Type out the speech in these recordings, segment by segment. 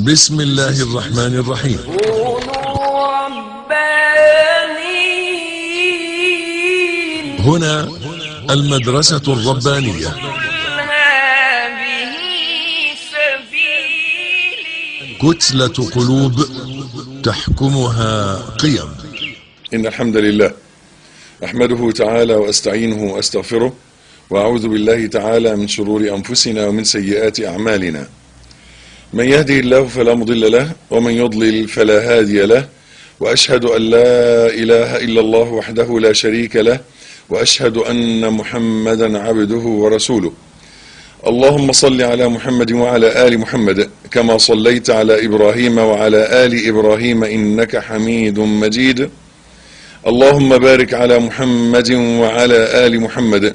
بسم الله الرحمن الرحيم. هنا المدرسة الربانية. كتلة قلوب تحكمها قيم. إن الحمد لله أحمده تعالى وأستعينه وأستغفره وأعوذ بالله تعالى من شرور أنفسنا ومن سيئات أعمالنا. من يهده الله فلا مضل له ومن يضلل فلا هادي له. وأشهد أن لا إله إلا الله وحده لا شريك له وأشهد أن محمدا عبده ورسوله. اللهم صل على محمد وعلى آل محمد كما صليت على إبراهيم وعلى آل إبراهيم إنك حميد مجيد. اللهم بارك على محمد وعلى آل محمد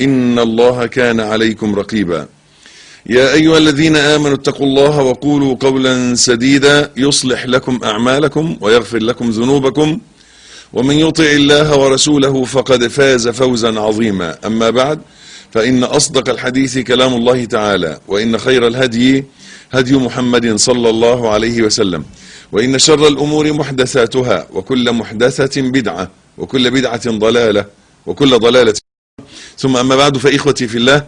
إن الله كان عليكم رقيبا. يا أيها الذين آمنوا اتقوا الله وقولوا قولا سديدا يصلح لكم أعمالكم ويغفر لكم ذنوبكم. ومن يطع الله ورسوله فقد فاز فوزا عظيما. أما بعد فإن أصدق الحديث كلام الله تعالى. وإن خير الهدي هدي محمد صلى الله عليه وسلم. وإن شر الأمور محدثاتها وكل محدثة بدعة وكل بدعة ضلالة وكل ضلالة ثم أما بعد فإخوتي في الله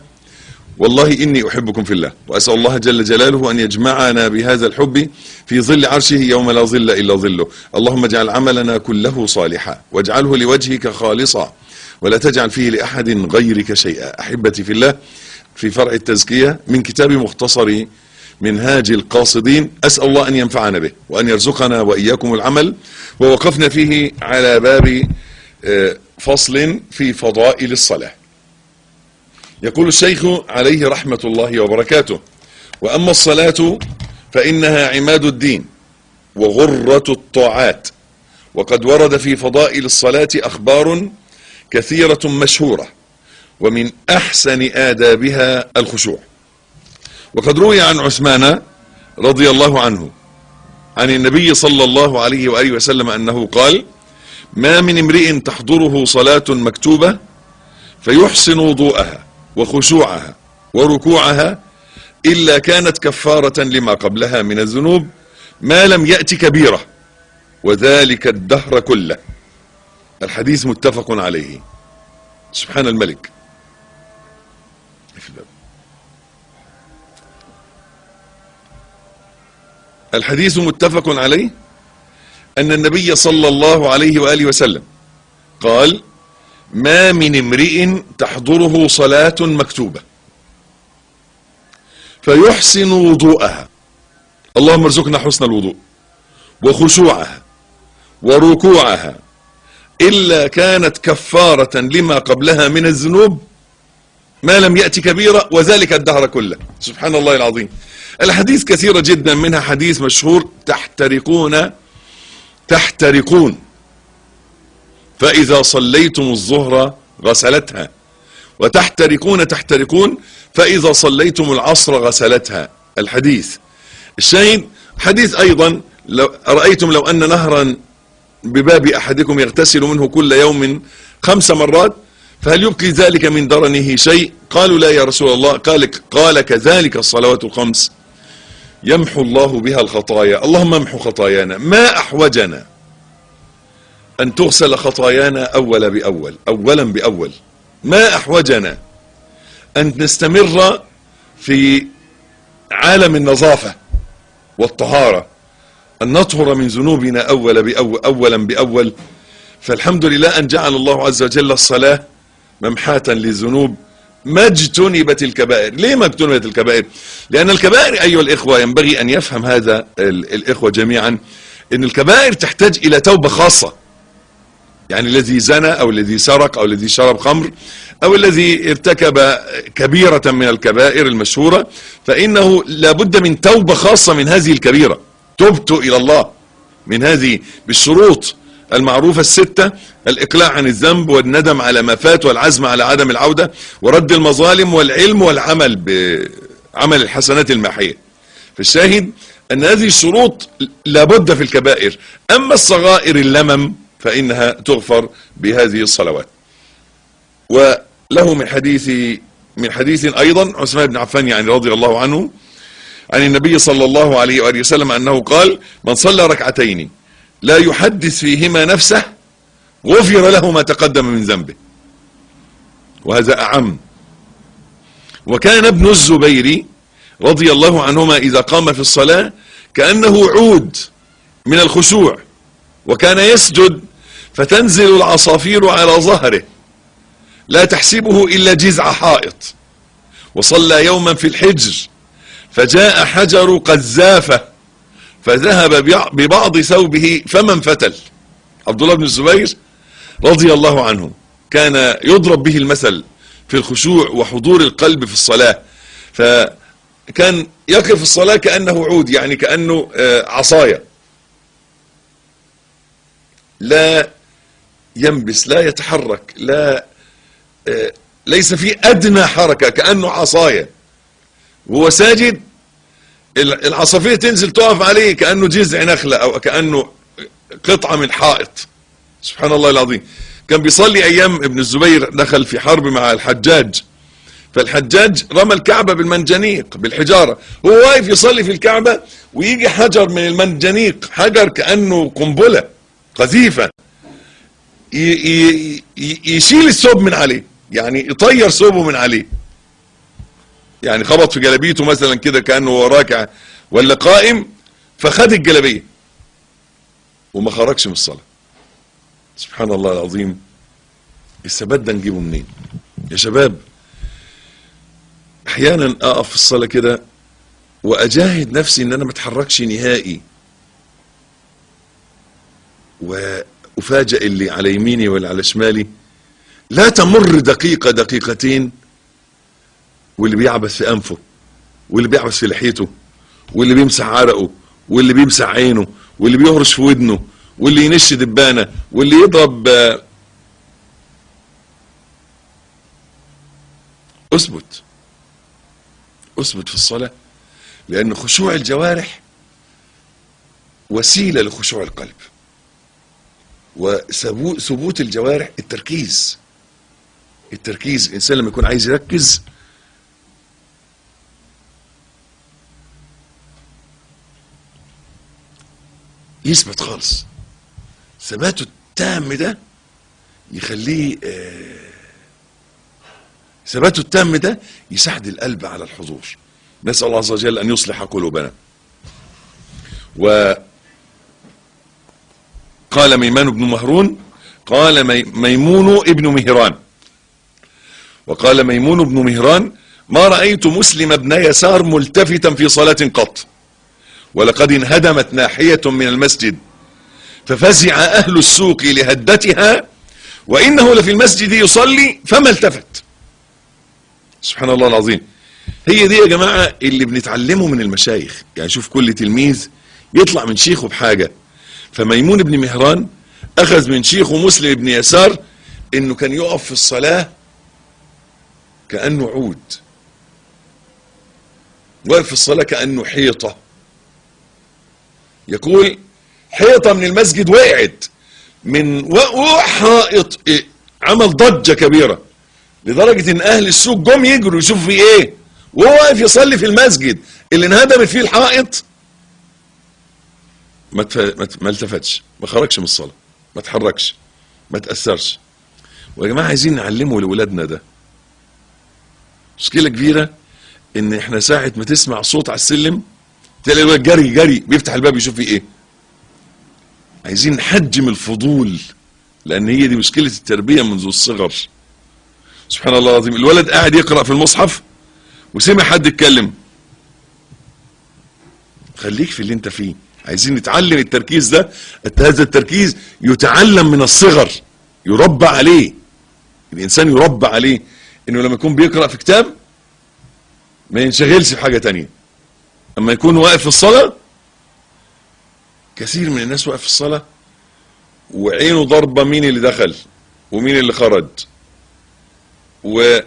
والله إني أحبكم في الله وأسأل الله جل جلاله أن يجمعنا بهذا الحب في ظل عرشه يوم لا ظل إلا ظله. اللهم اجعل عملنا كله صالحا واجعله لوجهك خالصا ولا تجعل فيه لأحد غيرك شيئا. أحبتي في الله في فرع التزكية من كتاب مختصر منهاج القاصدين أسأل الله أن ينفعنا به وأن يرزقنا وإياكم العمل ووقفنا فيه على باب آه، فصل في فضائل الصلاة. يقول الشيخ عليه رحمة الله وبركاته. وأما الصلاة فإنها عماد الدين وغرة الطاعات. وقد ورد في فضائل الصلاة أخبار كثيرة مشهورة ومن أحسن آدابها الخشوع. وقد روي عن عثمان رضي الله عنه عن النبي صلى الله عليه وآله وسلم أنه قال ما من امرئ تحضره صلاة مكتوبة فيحسن وضوءها وخشوعها وركوعها إلا كانت كفارة لما قبلها من الذنوب ما لم يأت كبيرة وذلك الدهر كله الحديث متفق عليه سبحان الملك. الحديث متفق عليه أن النبي صلى الله عليه وآله وسلم قال ما من امرئ تحضره صلاة مكتوبة فيحسن وضوءها. اللهم ارزقنا حسن الوضوء وخشوعها وركوعها. إلا كانت كفارة لما قبلها من الذنوب ما لم يأتي كبيرة وذلك الدهر كله. سبحان الله العظيم. الحديث كثيرة جدا منها حديث مشهور تحترقون تحترقون. فإذا صليتم الظهر غسلتها. وتحترقون تحترقون فإذا صليتم العصر غسلتها. الحديث. الشاهد حديث أيضا لو رأيتم لو أن نهرا بباب أحدكم يغتسل منه كل يوم خمس مرات فهل يبقي ذلك من درنه شيء؟ قالوا لا يا رسول الله. قال, قال كذلك الصلوات الخمس يمحو الله بها الخطايا. اللهم امحو خطايانا. ما أحوجنا؟ أن تغسل خطايانا أول بأول أولا بأول. ما أحوجنا أن نستمر في عالم النظافة والطهارة أن نطهر من ذنوبنا أول بأول أولا بأول. فالحمد لله أن جعل الله عز وجل الصلاة ممحاة للذنوب. ما اجتنبت الكبائر. ليه ما اجتنبت الكبائر؟ لأن الكبائر أيها الإخوة ينبغي أن يفهم هذا ال- الإخوة جميعا أن الكبائر تحتاج إلى توبة خاصة. يعني الذي زنى أو الذي سرق أو الذي شرب خمر أو الذي ارتكب كبيرة من الكبائر المشهورة فإنه لابد من توبة خاصة من هذه الكبيرة. تبت إلى الله من هذه بالشروط المعروفة الستة الإقلاع عن الذنب والندم على ما فات والعزم على عدم العودة ورد المظالم والعلم والعمل بعمل الحسنات الماحية فالشاهد أن هذه الشروط لابد في الكبائر. أما الصغائر اللمم فإنها تغفر بهذه الصلوات. وله من حديث من حديث أيضا عثمان بن عفان يعني رضي الله عنه عن النبي صلى الله عليه وآله وسلم أنه قال من صلى ركعتين لا يحدث فيهما نفسه غفر له ما تقدم من ذنبه. وهذا أعم. وكان ابن الزبير رضي الله عنهما إذا قام في الصلاة كأنه عود من الخشوع وكان يسجد فتنزل العصافير على ظهره. لا تحسبه إلا جزع حائط. وصلى يوما في الحجر فجاء حجر قذافة فذهب ببعض ثوبه فمن فتل. عبد الله بن الزبير رضي الله عنه كان يضرب به المثل في الخشوع وحضور القلب في الصلاة. فكان يقف الصلاة كأنه عود يعني كأنه عصاية. لا ينبس لا يتحرك لا ليس في أدنى حركة كأنه عصاية. وهو ساجد العصافير تنزل تقف عليه كأنه جذع نخلة أو كأنه قطعة من حائط. سبحان الله العظيم. كان بيصلي أيام ابن الزبير دخل في حرب مع الحجاج. فالحجاج رمى الكعبة بالمنجنيق بالحجارة. هو واقف يصلي في الكعبة ويجي حجر من المنجنيق حجر كأنه قنبلة قذيفة. يشيل الثوب من عليه يعني يطير ثوبه من عليه. يعني خبط في جلابيته مثلا كده كأنه هو راكع ولا قائم فخد الجلابية وما خرجش من الصلاة. سبحان الله العظيم. الثبات ده نجيبه منين؟ يا شباب أحيانا أقف في الصلاة كده وأجاهد نفسي إن أنا ما أتحركش نهائي. وافاجئ اللي على يميني واللي على شمالي. لا تمر دقيقة دقيقتين واللي بيعبث في أنفه واللي بيعبث في لحيته واللي بيمسح عرقه واللي بيمسح عينه واللي بيهرش في ودنه واللي ينش دبانة واللي يضرب أثبت أثبت في الصلاة لأن خشوع الجوارح وسيلة لخشوع القلب. وثبوت الجوارح التركيز. التركيز الإنسان لما يكون عايز يركز يثبت خالص. ثباته التام ده يخليه ثباته التام ده يساعد القلب على الحضور. نسأل الله عز وجل أن يصلح قلوبنا. وقال ميمان بن مهرون قال ميمون ابن مهران. وقال ميمون بن مهران ما رأيت مسلم ابن يسار ملتفتا في صلاة قط ولقد انهدمت ناحية من المسجد ففزع أهل السوق لهدتها وإنه لفي المسجد يصلي فما التفت. سبحان الله العظيم. هي دي يا جماعة اللي بنتعلمه من المشايخ. يعني شوف كل تلميذ يطلع من شيخه بحاجة. فميمون بن مهران أخذ من شيخه مسلم بن يسار إنه كان يقف في الصلاة كأنه عود. واقف في الصلاة كأنه حيطة. يقول حيطة من المسجد وقعت من وقوع حائط إيه؟ عمل ضجة كبيرة. لدرجة إن أهل السوق جم يجروا يشوفوا في إيه. وهو واقف يصلي في المسجد. اللي انهدمت فيه الحائط ما ما التفتش. ما خرجش من الصلاة. ما تحركش. ما تأثرش. ويا جماعة عايزين نعلمه لولادنا ده. مشكلة كبيرة إن إحنا ساعة ما تسمع صوت على السلم تلاقي الواد جري جري بيفتح الباب يشوف فيه إيه. عايزين نحجم الفضول لأن هي دي مشكلة التربية منذ الصغر. سبحان الله العظيم. الولد قاعد يقرأ في المصحف وسمع حد يتكلم. خليك في اللي أنت فيه. عايزين نتعلم التركيز ده. هذا التركيز يتعلم من الصغر يربى عليه. الإنسان يربى عليه. إنه لما يكون بيقرأ في كتاب ما ينشغلش في حاجة تانية. أما يكون واقف في الصلاة كثير من الناس واقف في الصلاة وعينه ضربة مين اللي دخل ومين اللي خرج ومين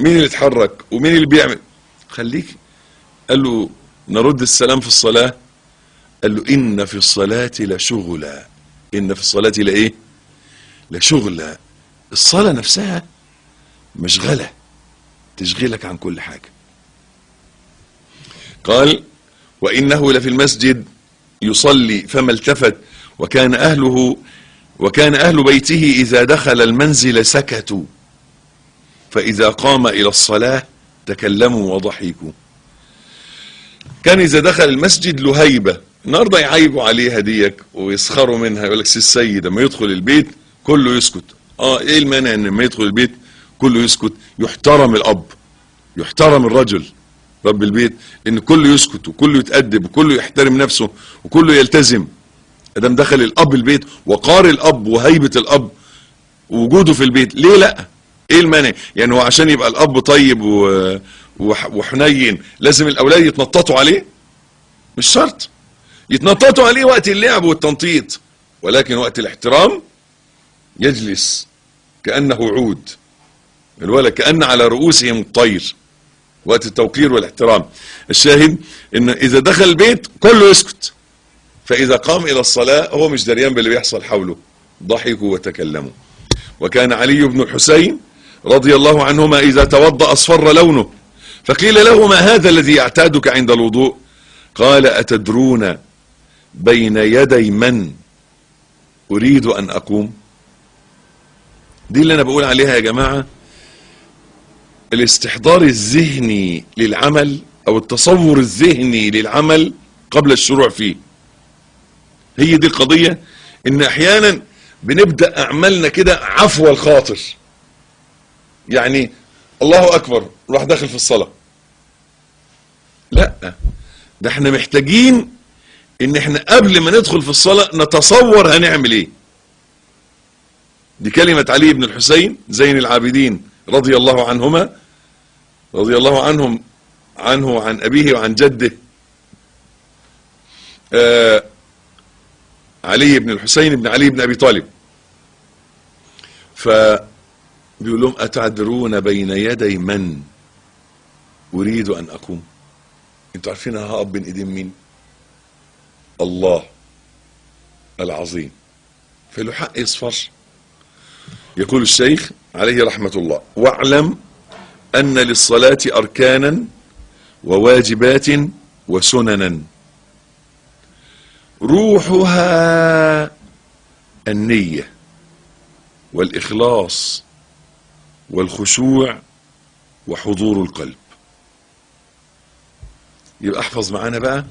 اللي اتحرك ومين اللي بيعمل. خليك قال له نرد السلام في الصلاة؟ قال له إن في الصلاة لشغلا. إن في الصلاة لإيه؟ لشغلا. الصلاة نفسها مشغلة تشغلك عن كل حاجة. قال وإنه لفي المسجد يصلي فما التفت وكان أهله وكان أهل بيته إذا دخل المنزل سكتوا. فإذا قام إلى الصلاة تكلموا وضحكوا. كان إذا دخل المسجد له هيبة النهارده يعيبوا عليها ديك ويسخروا منها. يقول لك سي السيد لما يدخل البيت كله يسكت. آه إيه المانع إن لما يدخل البيت كله يسكت؟ يحترم الأب. يحترم الرجل. رب البيت إن كله يسكت وكله يتأدب وكله يحترم نفسه وكله يلتزم. ادام دخل الأب البيت وقار الأب وهيبة الأب ووجوده في البيت ليه لأ؟ إيه المانع؟ يعني هو عشان يبقى الأب طيب و... وح- وحنين لازم الأولاد يتنططوا عليه؟ مش شرط. يتنططوا عليه وقت اللعب والتنطيط ولكن وقت الاحترام يجلس كأنه عود. الولد كأن على رؤوسهم الطير وقت التوقير والاحترام. الشاهد إن إذا دخل البيت كله يسكت. فإذا قام إلى الصلاة هو مش دريان باللي بيحصل حوله. ضحكوا وتكلموا. وكان علي بن الحسين رضي الله عنهما إذا توضأ اصفر لونه. فقيل له ما هذا الذي يعتادك عند الوضوء؟ قال أتدرون بين يدي من أريد أن أقوم؟ دي اللي أنا بقول عليها يا جماعة. الاستحضار الذهني للعمل أو التصور الذهني للعمل قبل الشروع فيه. هي دي القضية إن أحيانا بنبدأ أعمالنا كده عفو الخاطر. يعني الله أكبر راح داخل في الصلاة. لا. ده إحنا محتاجين ان إحنا قبل ما ندخل في الصلاة نتصور هنعمل إيه. دي كلمة علي بن الحسين زين العابدين رضي الله عنهما رضي الله عنهم عنه عن أبيه وعن جده. آه علي بن الحسين بن علي بن أبي طالب. فبيقول لهم أتعذرون بين يدي من أريد أن أقوم؟ أنتوا عارفين أنا هقف بين إيدين مين؟ الله العظيم. فله حق يصفر. يقول الشيخ عليه رحمة الله واعلم أن للصلاة أركانا وواجبات وسننا. روحها النية والإخلاص والخشوع وحضور القلب. يبقى احفظ معانا بقى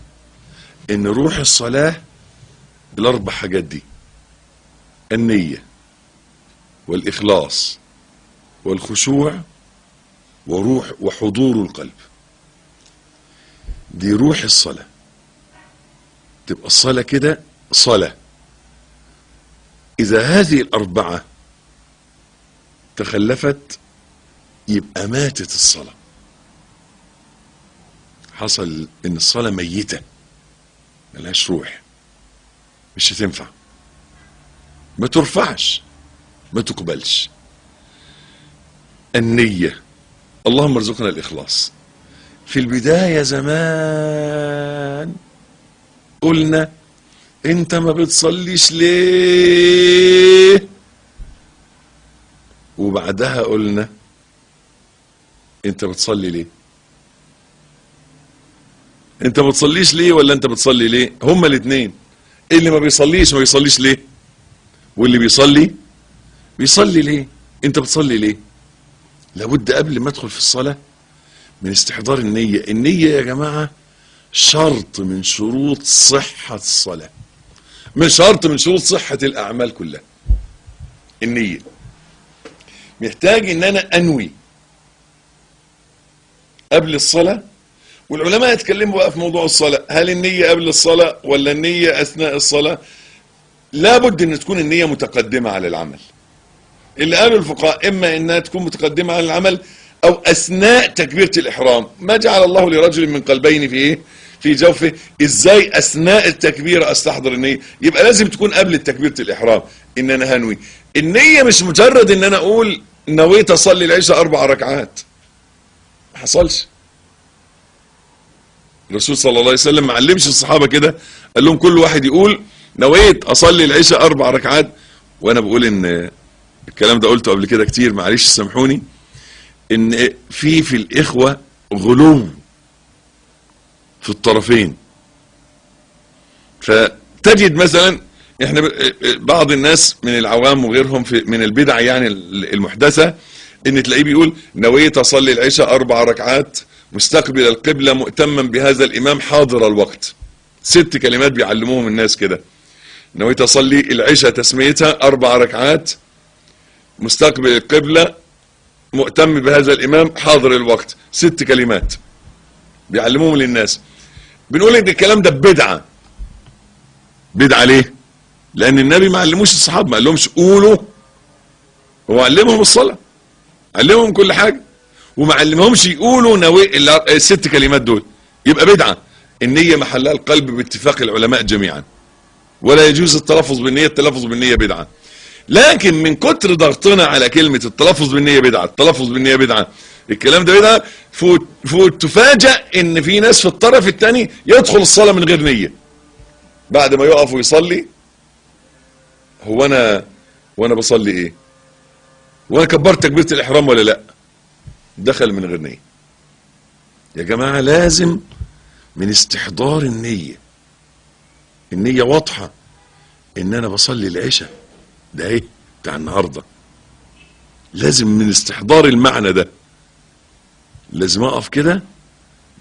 إن روح الصلاة الاربع حاجات دي. النية والإخلاص والخشوع وروح وحضور القلب. دي روح الصلاة. تبقى الصلاة كده صلاة. إذا هذه الأربعة تخلفت يبقى ماتت الصلاة. حصل إن الصلاة ميتة ملهاش روح مش هتنفع. ما ترفعش ما تقبلش. النية اللهم ارزقنا الإخلاص. في البداية زمان قلنا أنت ما بتصليش ليه؟ وبعدها قلنا أنت بتصلي ليه؟ انت ما بتصليش ليه ولا انت بتصلي ليه؟ هما الاثنين اللي ما بيصليش ما بيصليش ليه؟ واللي بيصلي بيصلي ليه؟ انت بتصلي ليه؟ لابد قبل ما ادخل في الصلاة من استحضار النية. النية يا جماعة شرط من شروط صحة الصلاة. من شرط من شروط صحة الأعمال كلها. النية. محتاج إن أنا أنوي قبل الصلاة والعلماء يتكلموا بقى في موضوع الصلاة. هل النية قبل الصلاة ولا النية أثناء الصلاة؟ لابد إن تكون النية متقدمة على العمل. اللي قالوا الفقهاء إما إنها تكون متقدمة على العمل أو أثناء تكبيرة الإحرام. ما جعل الله لرجل من قلبين في إيه؟ في جوفه. إزاي أثناء التكبير أستحضر النية؟ يبقى لازم تكون قبل تكبيرة الإحرام. ان أنا هنوي. النية مش مجرد إن أنا أقول نويت أصلي العشاء أربع ركعات. ما حصلش. الرسول صلى الله عليه وسلم ما علمش الصحابة كده. قال لهم كل واحد يقول نويت أصلي العشاء أربع ركعات. وأنا بقول إن الكلام ده قلته قبل كده كتير معلش سامحوني. إن في في الإخوة غلو في الطرفين. فتجد مثلا إحنا بعض الناس من العوام وغيرهم في من البدع يعني المحدثة إن تلاقيه بيقول نويت أصلي العشاء أربع ركعات. مستقبل القبلة مؤتما بهذا الإمام حاضر الوقت. ست كلمات بيعلموهم الناس كده. نويت اصلي العشاء تسميتها أربع ركعات. مستقبل القبلة مؤتم بهذا الإمام حاضر الوقت. ست كلمات بيعلموهم للناس. بنقول إن الكلام ده بدعة. بدعة ليه؟ لأن النبي ما علموش الصحابة ما قالهمش قولوا. هو علمهم الصلاة علمهم كل حاجة. وما علمهمش يقولوا نوي الست كلمات دول. يبقى بدعة. النية محلها القلب باتفاق العلماء جميعا. ولا يجوز التلفظ بالنية التلفظ بالنية بدعة. لكن من كتر ضغطنا على كلمة التلفظ بالنية بدعة التلفظ بالنية بدعة. الكلام ده بدعة. فوت, فوت تفاجأ إن في ناس في الطرف الثاني يدخل الصلاة من غير نية. بعد ما يقف ويصلي هو أنا وأنا بصلي إيه؟ وأنا كبرت تكبيرة الإحرام ولا لأ؟ دخل من غير نية. يا جماعة لازم من استحضار النية. النية واضحة إن أنا بصلي العشاء. ده إيه؟ بتاع النهاردة. لازم من استحضار المعنى ده. لازم أقف كده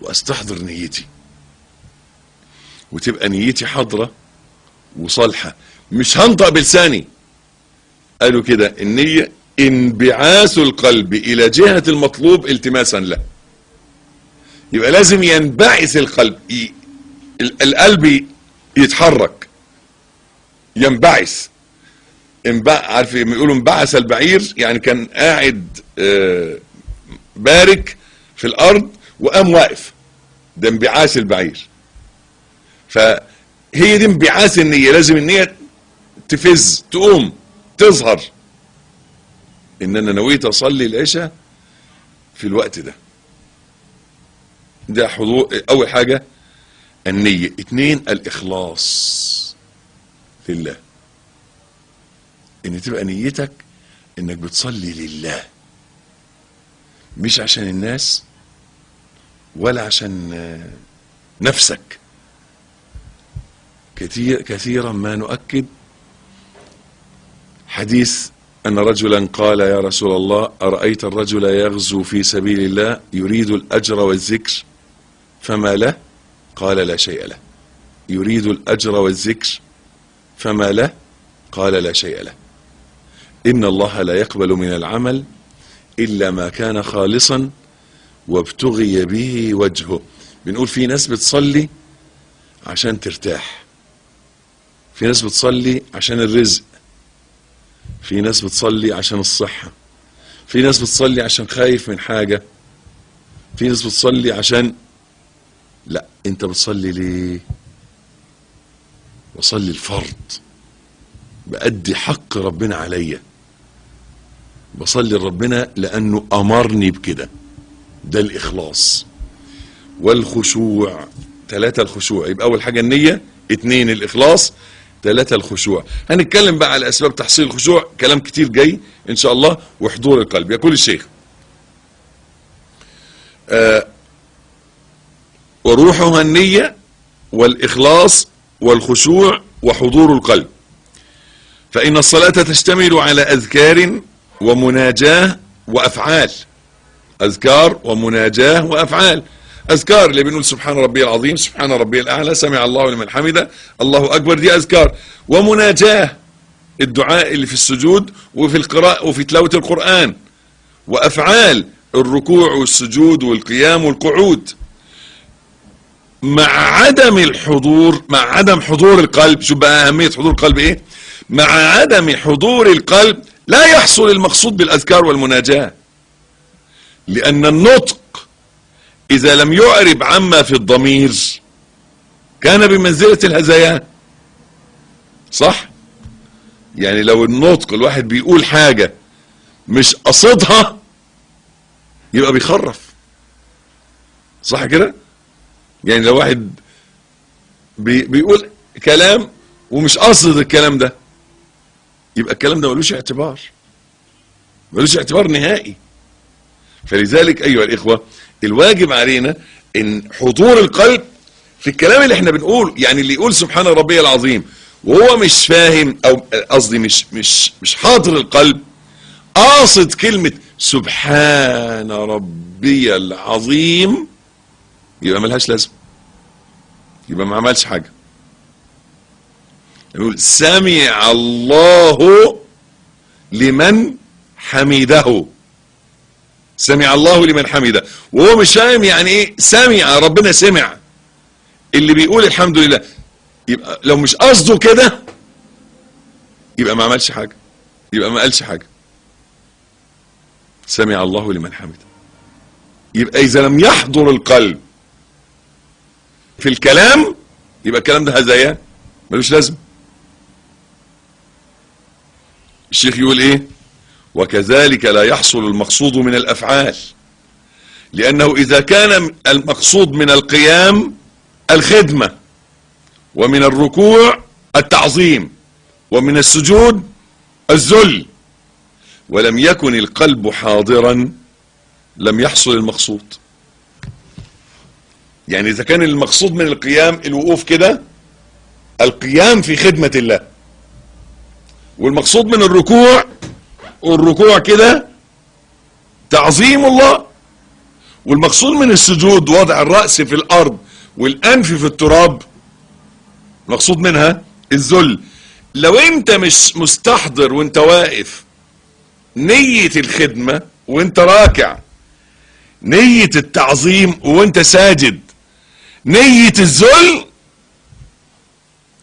وأستحضر نيتي. وتبقى نيتي حاضرة وصالحة. مش هنطق بلساني. قالوا كده النية انبعاث القلب إلى جهة المطلوب التماسا له. يبقى لازم ينبعث القلب ي... ال- القلب يتحرك. ينبعث. انبع... عارف يقولوا انبعث البعير؟ يعني كان قاعد آه، بارك في الأرض وقام واقف. ده انبعاث البعير. فهي دي انبعاث النية. لازم النية تفز تقوم تظهر. ان أنا نويت أصلي العشاء في الوقت ده. ده حضور أول حاجة النية. اتنين الإخلاص لله. إن تبقى نيتك إنك بتصلي لله. مش عشان الناس ولا عشان نفسك. كثير كثيرا ما نؤكد حديث أن رجلا قال يا رسول الله أرأيت الرجل يغزو في سبيل الله يريد الأجر والذكر؟ فما له؟ قال لا شيء له. يريد الأجر والذكر؟ فما له؟ قال لا شيء له. إن الله لا يقبل من العمل إلا ما كان خالصا وابتغي به وجهه. بنقول في ناس بتصلي عشان ترتاح في ناس بتصلي عشان الرزق. في ناس بتصلي عشان الصحة في ناس بتصلي عشان خايف من حاجة في ناس بتصلي عشان لا انت بتصلي ليه؟ بصلي الفرض بأدي حق ربنا عليا. بصلي لربنا لأنه أمرني بكده. ده الإخلاص. والخشوع ثلاثة الخشوع يبقى أول حاجة النية اتنين الإخلاص. ثلاثة الخشوع. هنتكلم بقى على أسباب تحصيل الخشوع. كلام كتير جاي إن شاء الله وحضور القلب. يقول الشيخ آه وروحها النية والإخلاص والخشوع وحضور القلب. فإن الصلاة تشتمل على أذكار ومناجاة وأفعال. أذكار ومناجاة وأفعال. أذكار اللي بنقول سبحان ربي العظيم سبحان ربي الأعلى سمع الله لمن حمده الله أكبر. دي أذكار. ومناجاة الدعاء اللي في السجود وفي القراءة وفي تلاوة القرآن وأفعال الركوع والسجود والقيام والقعود. مع عدم الحضور مع عدم حضور القلب شوف بقى أهمية حضور القلب إيه؟ مع عدم حضور القلب لا يحصل المقصود بالأذكار والمناجاة. لأن النطق إذا لم يعرب عما في الضمير كان بمنزلة الهذيان صح؟ يعني لو النطق الواحد بيقول حاجة مش قصدها يبقى بيخرف. صح كده؟ يعني لو واحد بي بيقول كلام ومش قصد الكلام ده يبقى الكلام ده ملوش اعتبار. ملوش اعتبار نهائي. فلذلك أيها الإخوة الواجب علينا إن حضور القلب في الكلام اللي إحنا بنقول يعني اللي يقول سبحان ربي العظيم وهو مش فاهم أو قصدي مش مش مش حاضر القلب قاصد كلمة سبحان ربي العظيم يبقى ملهاش لازمة. يبقى ما عملش حاجة. يقول سمع الله لمن حمده. سمع الله لمن حمده. وهو مش فاهم يعني إيه؟ سمع ربنا سمع. اللي بيقول الحمد لله يبقى لو مش قصده كده يبقى ما عملش حاجة. يبقى ما قالش حاجة. سمع الله لمن حمده. يبقى إذا لم يحضر القلب في الكلام يبقى الكلام ده هذيان ملوش لازمة. الشيخ يقول إيه؟ وكذلك لا يحصل المقصود من الأفعال. لأنه إذا كان المقصود من القيام الخدمة ومن الركوع التعظيم ومن السجود الذل ولم يكن القلب حاضرا لم يحصل المقصود. يعني إذا كان المقصود من القيام الوقوف كده القيام في خدمة الله والمقصود من الركوع الركوع كده تعظيم الله. والمقصود من السجود وضع الرأس في الأرض والأنف في التراب المقصود منها الذل. لو انت مش مستحضر وانت واقف نية الخدمة وانت راكع نية التعظيم وانت ساجد نية الذل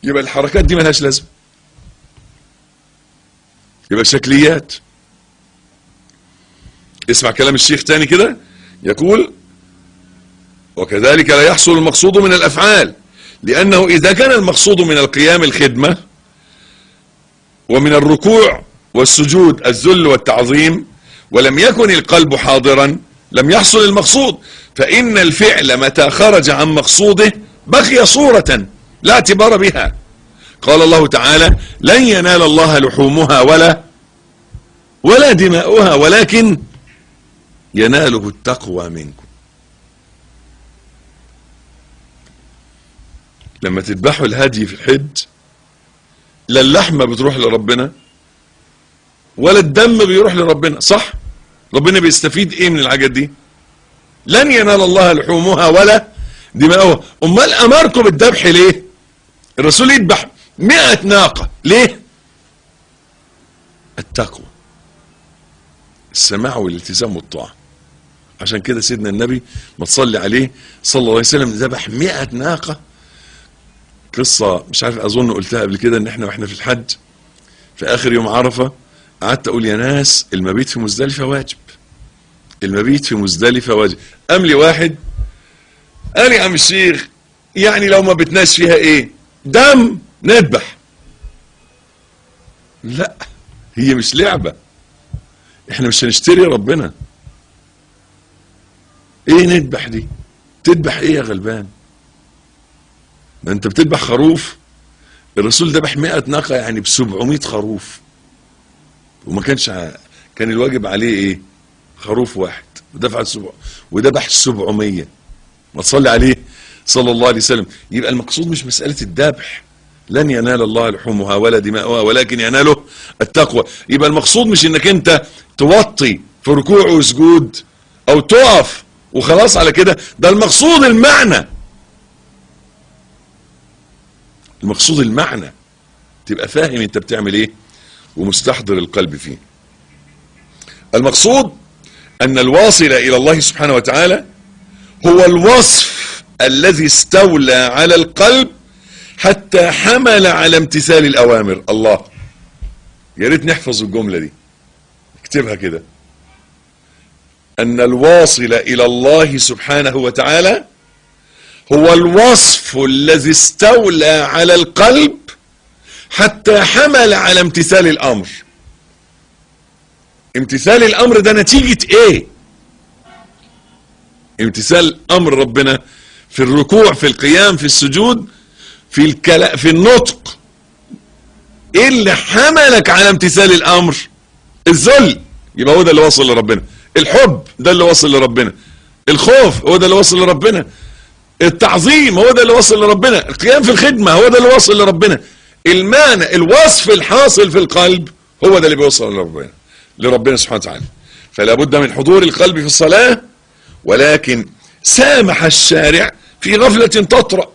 يبقى الحركات دي ملهاش لازمة. يبقى شكليات. اسمع كلام الشيخ تاني كده يقول وكذلك لا يحصل المقصود من الأفعال لأنه إذا كان المقصود من القيام الخدمة ومن الركوع والسجود الذل والتعظيم ولم يكن القلب حاضرا لم يحصل المقصود فإن الفعل متى خرج عن مقصوده بقي صورة لا اعتبار بها. قال الله تعالى لن ينال الله لحومها ولا ولا دماؤها ولكن يناله التقوى منكم. لما تذبحوا الهدي في الحج لا اللحمة بتروح لربنا ولا الدم بيروح لربنا صح؟ ربنا بيستفيد إيه من الحاجات دي؟ لن ينال الله لحومها ولا دماؤها. أمال أمركم بالذبح ليه؟ الرسول يذبح مئة ناقة ليه؟ التقوى السماع والالتزام والطاعة. عشان كده سيدنا النبي ما تصلي عليه صلى الله عليه وسلم ذبح مئة ناقة. قصة مش عارف أظن قلتها قبل كده إن إحنا وإحنا في الحج في آخر يوم عرفة قعدت أقول يا ناس المبيت في مزدلفة واجب المبيت في مزدلفة واجب. قام لي واحد قال يا عم الشيخ يعني لو ما بتناش فيها إيه؟ دم نذبح. لا هي مش لعبة. إحنا مش هنشتري ربنا. إيه نذبح دي؟ تذبح إيه يا غلبان؟ ما انت بتذبح خروف؟ الرسول ذبح 100 ناقة يعني ب 700 خروف. وما كانش ع... كان الواجب عليه إيه؟ خروف واحد. ودفع السبع وذبح 700 ما تصلي عليه صلى الله عليه وسلم. يبقى المقصود مش مسألة الذبح. لن ينال الله لحومها ولا دماؤها ولكن يناله التقوى. يبقى المقصود مش انك انت توطي في ركوع وسجود أو تقف وخلاص على كده. ده المقصود المعنى. المقصود المعنى. تبقى فاهم انت بتعمل إيه ومستحضر القلب فيه. المقصود أن الواصل إلى الله سبحانه وتعالى هو الوصف الذي استولى على القلب حتى حمل على امتثال الأوامر. الله. يا ريت نحفظ الجملة دي. اكتبها كده. أن الواصل إلى الله سبحانه وتعالى هو الوصف الذي استولى على القلب حتى حمل على امتثال الأمر. امتثال الأمر ده نتيجة إيه؟ امتثال أمر ربنا في الركوع في القيام في السجود في الكلا في النطق. إيه اللي حملك على امتثال الأمر؟ الذل. يبقى هو ده اللي وصل لربنا. الحب ده اللي وصل لربنا. الخوف هو ده اللي وصل لربنا. التعظيم هو ده اللي وصل لربنا. القيام في الخدمة هو ده اللي وصل لربنا. المانع الوصف الحاصل في القلب هو ده اللي بيوصل لربنا لربنا سبحانه وتعالى. فلا بد من حضور القلب في الصلاة ولكن سامح الشارع في غفلة تطرأ.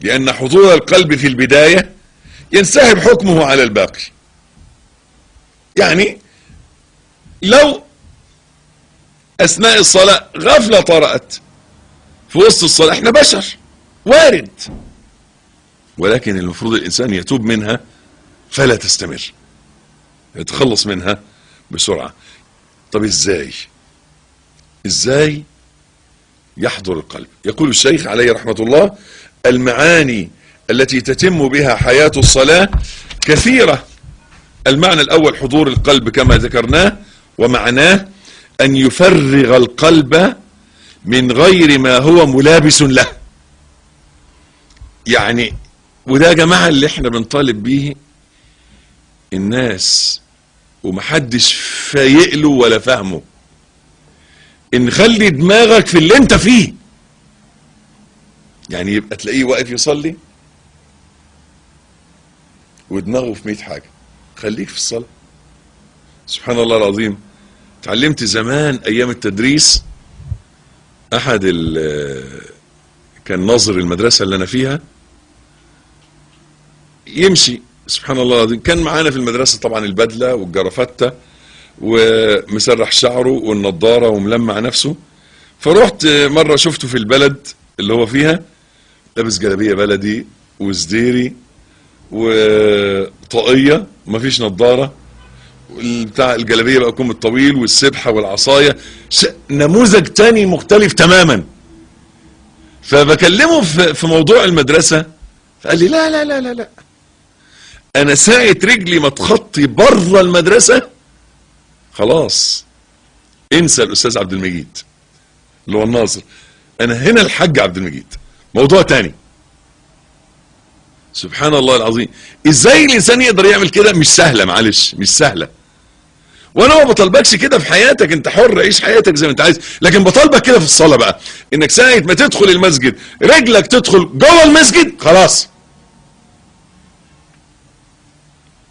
لأن حضور القلب في البداية ينسحب حكمه على الباقي. يعني لو أثناء الصلاة غفلة طرأت في وسط الصلاة إحنا بشر وارد. ولكن المفروض الإنسان يتوب منها فلا تستمر. يتخلص منها بسرعة. طب إزاي؟ إزاي يحضر القلب؟ يقول الشيخ عليه رحمة الله المعاني التي تتم بها حياة الصلاة كثيرة. المعنى الأول حضور القلب كما ذكرناه ومعناه أن يفرغ القلب من غير ما هو ملابس له. يعني وده يا جماعة اللي إحنا بنطالب بيه الناس ومحدش فايق له ولا فاهمه. ان خلي دماغك في اللي أنت فيه. يعني يبقى تلاقيه واقف يصلي ودماغه في 100 حاجة. خليك في الصلاة. سبحان الله العظيم. اتعلمت زمان أيام التدريس أحد كان ناظر المدرسة اللي أنا فيها يمشي سبحان الله العظيم. كان معانا في المدرسة طبعا البدلة والجرافته ومسرح شعره والنضارة وملمع نفسه. فرحت مرة شفته في البلد اللي هو فيها لابس جلابية بلدي وزديري وطاقية مفيش نضارة. بتاع الجلابية بقى كم الطويل والسبحة والعصاية. ش... نموذج تاني مختلف تماما. فبكلمه في, موضوع المدرسة فقال لي لا لا لا لا لا. أنا ساعة رجلي ما تخطي بره المدرسة. خلاص. انسى الأستاذ عبد المجيد اللي هو الناظر. أنا هنا الحاج عبد المجيد. موضوع تاني. سبحان الله العظيم. إزاي الإنسان يقدر يعمل كده؟ مش سهلة معلش مش سهلة. وأنا ما بطلبكش كده في حياتك انت حر عيش حياتك زي ما انت عايز. لكن بطلبك كده في الصلاة بقى انك ساعة ما تدخل المسجد رجلك تدخل جوه المسجد خلاص.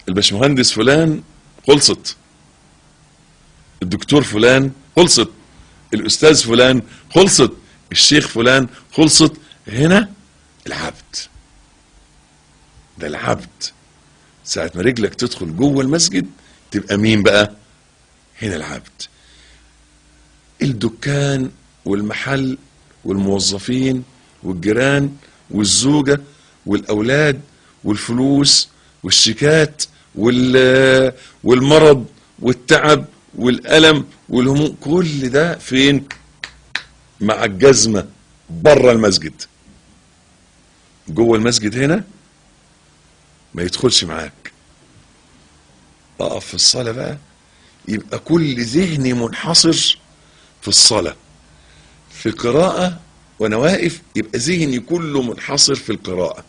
الباشمهندس فلان خلصت. الدكتور فلان خلصت. الأستاذ فلان خلصت. الشيخ فلان خلصت. هنا العبد. ده العبد. ساعة ما رجلك تدخل جوه المسجد تبقى مين بقى؟ هنا العبد. الدكان والمحل والموظفين والجيران والزوجة والأولاد والفلوس والشيكات والمرض والتعب والألم والهموم كل ده فين؟ مع الجزمة بره المسجد. جوه المسجد هنا ما يدخلش معاك. اقف في الصلاة بقى. يبقى كل ذهني منحصر في الصلاة في القراءة وأنا واقف يبقى ذهني كله منحصر في القراءة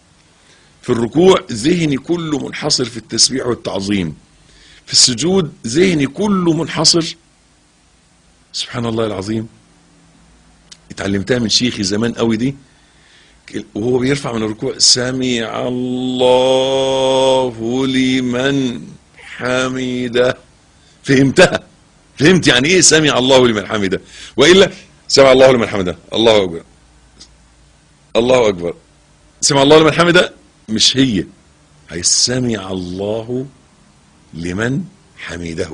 في الركوع ذهني كله منحصر في التسبيح والتعظيم في السجود ذهني كله منحصر. سبحان الله العظيم. اتعلمتها من شيخي زمان قوي دي وهو بيرفع من الركوع سمع الله لمن حمده. فهمتها. فهمت يعني إيه سمع الله لمن حمده؟ وإلا سمع الله لمن حمده؟ الله أكبر. الله أكبر. سمع الله لمن حمده؟ مش هي. هي سمع الله لمن حمده.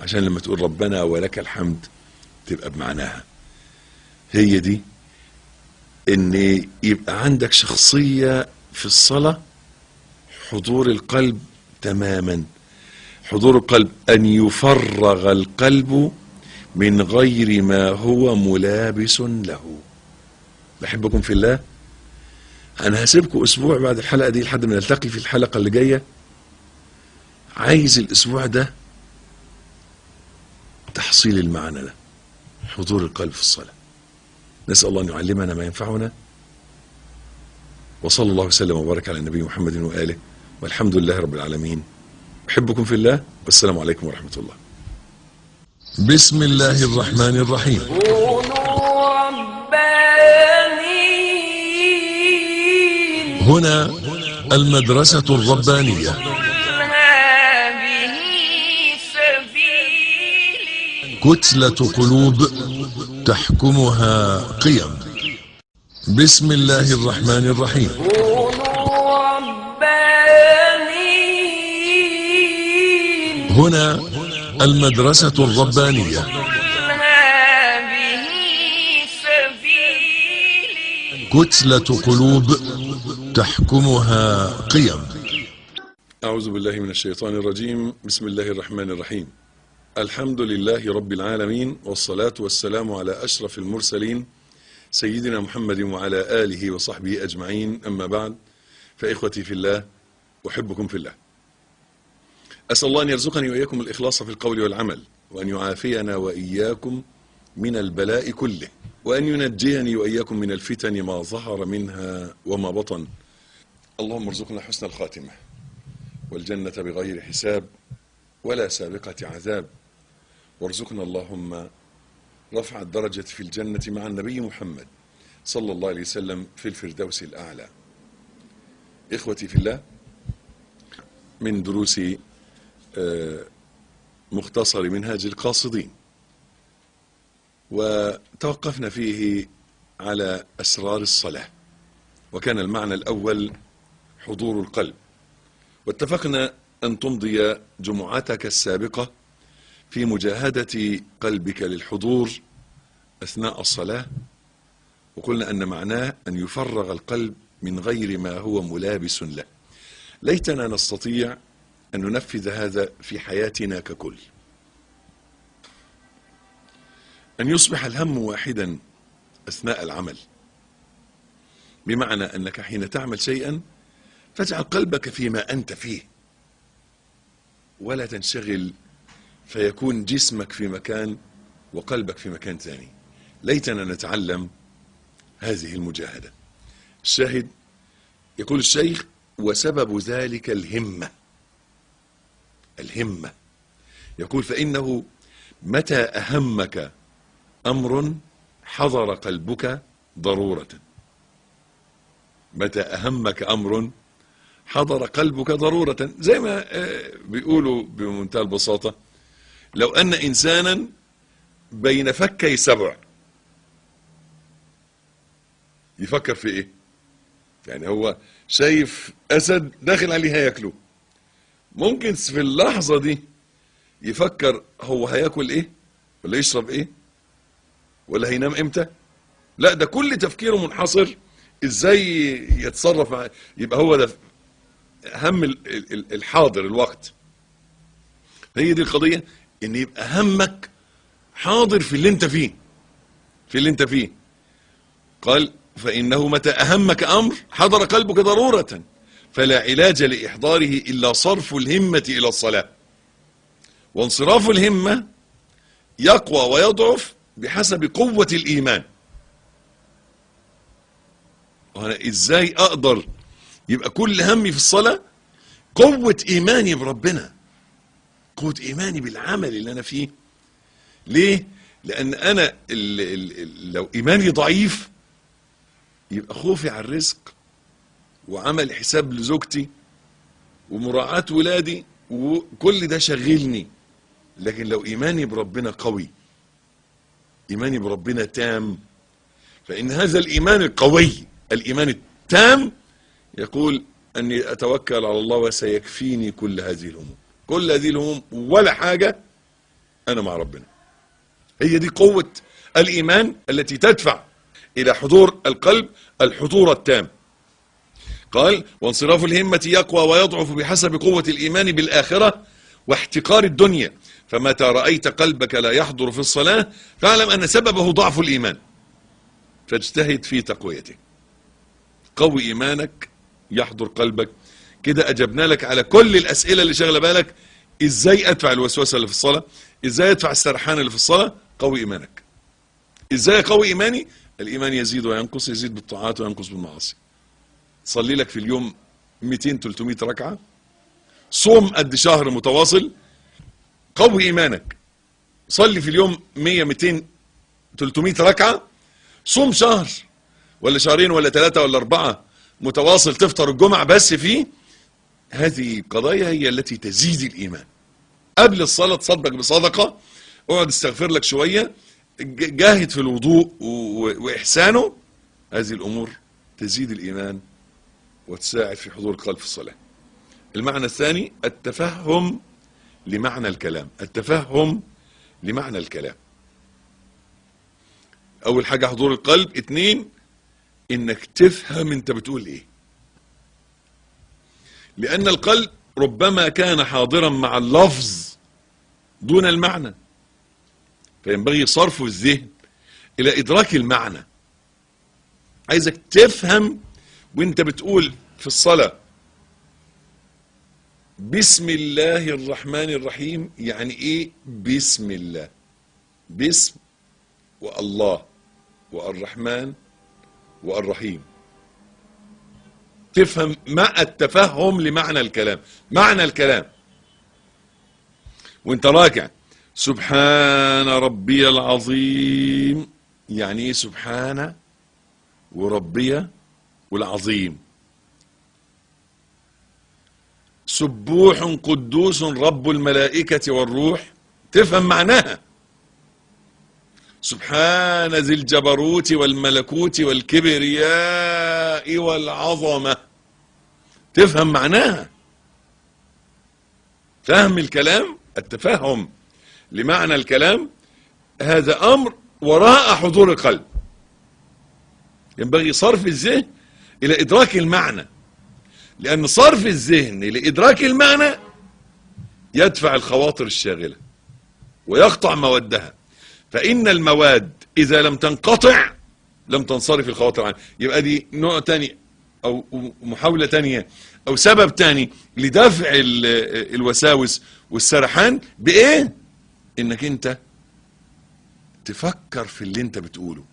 عشان لما تقول ربنا ولك الحمد تبقى بمعناها. هي دي. إن يبقى عندك شخصية في الصلاة حضور القلب تماما. حضور القلب. أن يفرغ القلب من غير ما هو ملابس له. بحبكم في الله. أنا هسيبكم أسبوع بعد الحلقة دي لحد ما نلتقي في الحلقة اللي جاية. عايز الأسبوع ده تحصيل المعنى ده. حضور القلب في الصلاة. نسأل الله أن يعلمنا ما ينفعنا. وصلى الله وسلم وبارك على النبي محمد وآله. والحمد لله رب العالمين. أحبكم في الله والسلام عليكم ورحمة الله. بسم الله الرحمن الرحيم. هنا المدرسة الربانية. كتلة قلوب تحكمها قيم. بسم الله الرحمن الرحيم. هنا المدرسة الربانية. كتلة قلوب تحكمها قيم. أعوذ بالله من الشيطان الرجيم. بسم الله الرحمن الرحيم. الحمد لله رب العالمين والصلاة والسلام على أشرف المرسلين سيدنا محمد وعلى آله وصحبه أجمعين. أما بعد فإخوتي في الله أحبكم في الله. أسأل الله أن يرزقني وإياكم الإخلاص في القول والعمل وأن يعافينا وإياكم من البلاء كله وأن ينجيني وإياكم من الفتن ما ظهر منها وما بطن. اللهم ارزقنا حسن الخاتمة والجنة بغير حساب ولا سابقة عذاب. وارزقنا اللهم رفع الدرجة في الجنة مع النبي محمد صلى الله عليه وسلم في الفردوس الأعلى. إخوتي في الله من دروس مختصر منهاج القاصدين. وتوقفنا فيه على أسرار الصلاة وكان المعنى الأول حضور القلب. واتفقنا أن تمضي جمعتك السابقة في مجاهدة قلبك للحضور أثناء الصلاة. وقلنا أن معناه أن يفرغ القلب من غير ما هو ملابس له. ليتنا نستطيع أن ننفذ هذا في حياتنا ككل. أن يصبح الهم واحدا أثناء العمل. بمعنى أنك حين تعمل شيئا فاجعل قلبك فيما أنت فيه. ولا تنشغل فيكون جسمك في مكان وقلبك في مكان ثاني. ليتنا نتعلم هذه المجاهدة. الشاهد يقول الشيخ وسبب ذلك الهمة. الهمة. يقول فإنه متى أهمك أمر حضر قلبك ضرورة. متى أهمك أمر حضر قلبك ضرورة. زي ما آه، بيقولوا بمنتهى البساطة لو أن إنسانا بين فكي سبع يفكر في إيه؟ يعني هو شايف أسد داخل عليه هياكله ممكن في اللحظة دي يفكر هو هياكل إيه؟ ولا يشرب إيه؟ ولا هينام إمتى؟ لا ده كل تفكيره منحصر. إزاي يتصرف مع- يبقى هو ده هم ال- ال- الحاضر الوقت. هي دي القضية إن يبقى همك حاضر في اللي أنت فيه. في اللي أنت فيه. قال فإنه متى أهمك أمر حضر قلبك ضرورة. فلا علاج لإحضاره إلا صرف الهمة إلى الصلاة. وانصراف الهمة يقوى ويضعف بحسب قوة الإيمان. وأنا إزاي أقدر يبقى كل همي في الصلاة؟ قوة إيماني بربنا. قوة إيماني بالعمل اللي أنا فيه. ليه؟ لأن أنا ال ال ال لو إيماني ضعيف يبقى خوفي على الرزق وعمل حساب لزوجتي ومراعاة ولادي وكل ده شغلني لكن لو إيماني بربنا قوي إيماني بربنا تام فإن هذا الإيمان القوي الإيمان التام يقول أني أتوكل على الله وسيكفيني كل هذه الهموم كل هذه الهموم ولا حاجة أنا مع ربنا. هي دي قوة الإيمان التي تدفع إلى حضور القلب الحضور التام. قال وانصراف الهمة يقوى ويضعف بحسب قوة الإيمان بالآخرة واحتقار الدنيا. فمتى رأيت قلبك لا يحضر في الصلاة فاعلم أن سببه ضعف الإيمان. فاجتهد في تقويته قوي إيمانك يحضر قلبك. كده أجبنا لك على كل الأسئلة اللي شغلة بالك. إزاي أدفع الوسوسة اللي في الصلاة؟ إزاي أدفع السرحان اللي في الصلاة؟ قوي إيمانك. إزاي قوي إيماني؟ الإيمان يزيد وينقص يزيد بالطاعات وينقص بالمعاصي. صلي لك في اليوم 200 300 ركعة. صوم قد شهر متواصل. قوي إيمانك. صلي في اليوم 100 200 300 ركعة. صوم شهر ولا شهرين ولا ثلاثة ولا أربعة متواصل تفطر الجمعة بس فيه هذه قضايا هي التي تزيد الإيمان. قبل الصلاة تصدق بصدقة. أقعد استغفر لك شوية. ج- جاهد في الوضوء و- وإحسانه. هذه الأمور تزيد الإيمان. وتساعد في حضور القلب في الصلاة. المعنى الثاني التفهم لمعنى الكلام. التفهم لمعنى الكلام. أول حاجة حضور القلب. اتنين إنك تفهم أنت بتقول إيه. لأن القلب ربما كان حاضرا مع اللفظ دون المعنى. فينبغي صرف الذهن إلى إدراك المعنى. عايزك تفهم وانت بتقول في الصلاة بسم الله الرحمن الرحيم يعني إيه بسم الله؟ بسم والله والرحمن والرحيم. تفهم مع التفهم لمعنى الكلام معنى الكلام. وانت راكع سبحان ربي العظيم. يعني إيه سبحان وربي والعظيم. سبوح قدوس رب الملائكة والروح. تفهم معناها. سبحان ذي الجبروت والملكوت والكبرياء والعظمة. تفهم معناها. فهم الكلام التفهم. لمعنى الكلام هذا أمر وراء حضور القلب. ينبغي صرف الذهن إلى إدراك المعنى. لأن صرف الذهن لإدراك المعنى يدفع الخواطر الشاغلة ويقطع مودها. فإن المواد إذا لم تنقطع لم تنصرف الخواطر عنها. يبقى دي نوع تاني أو محاولة تانية أو سبب تاني لدفع ال- الوساوس والسرحان بإيه؟ إنك أنت تفكر في اللي أنت بتقوله.